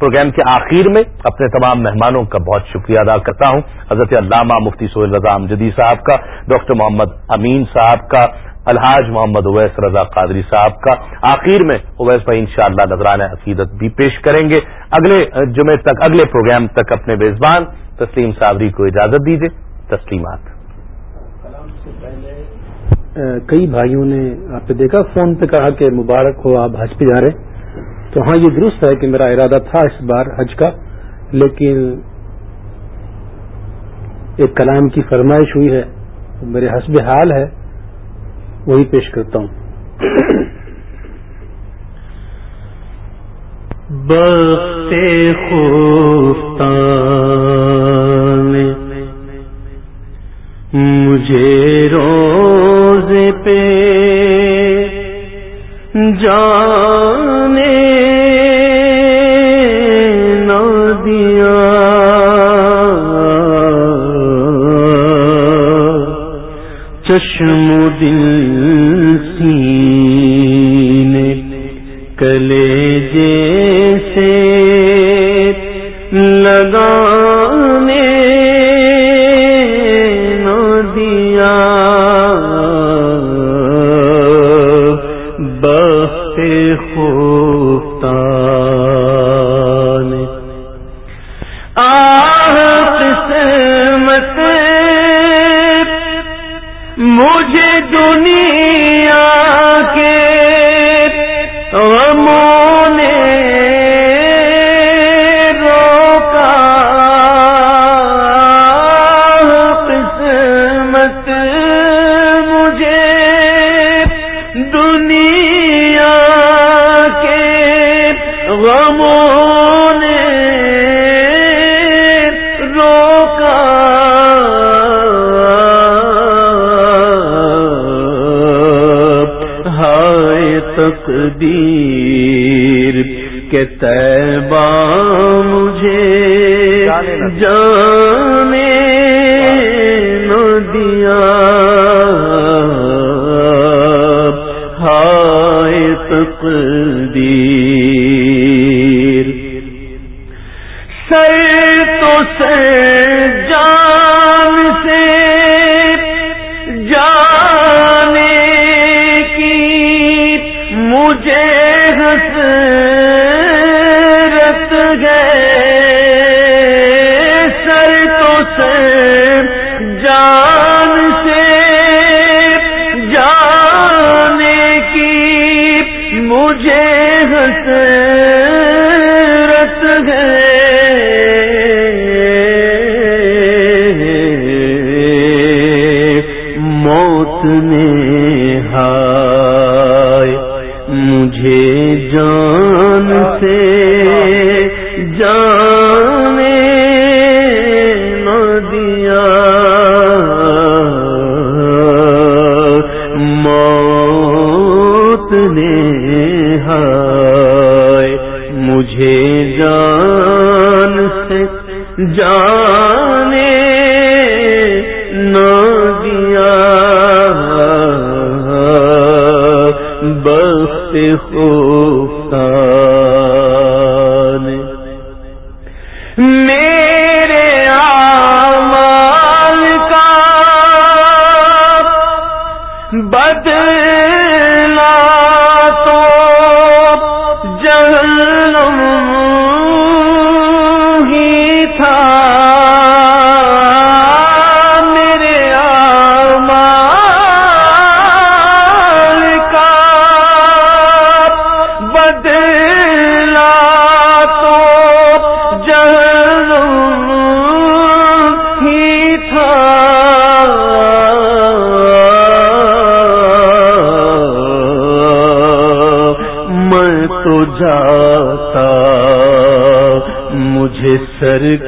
پروگرام کے آخر میں اپنے تمام مہمانوں کا بہت شکریہ ادا کرتا ہوں۔ حضرت علامہ مفتی سہیل رضا امجدی صاحب کا، ڈاکٹر محمد امین صاحب کا، الحاج محمد اویس رضا قادری صاحب کا۔ آخر میں اویس بھائی انشاءاللہ شاء نظران عقیدت بھی پیش کریں گے۔ اگلے جمعے تک، اگلے پروگرام تک اپنے میزبان تسلیم صابری کو اجازت دیجیے تسلیمات۔ کئی بھائیوں نے آپ نے دیکھا، فون پہ کہا کہ مبارک ہو، آپ حج پہ جا رہے تو ہاں یہ درست ہے کہ میرا ارادہ تھا اس بار حج کا، لیکن ایک کلام کی فرمائش ہوئی ہے، میرے حسب حال ہے، وہی پیش کرتا ہوں۔ مجھے روز پہ جانے کے تیبام جا ایک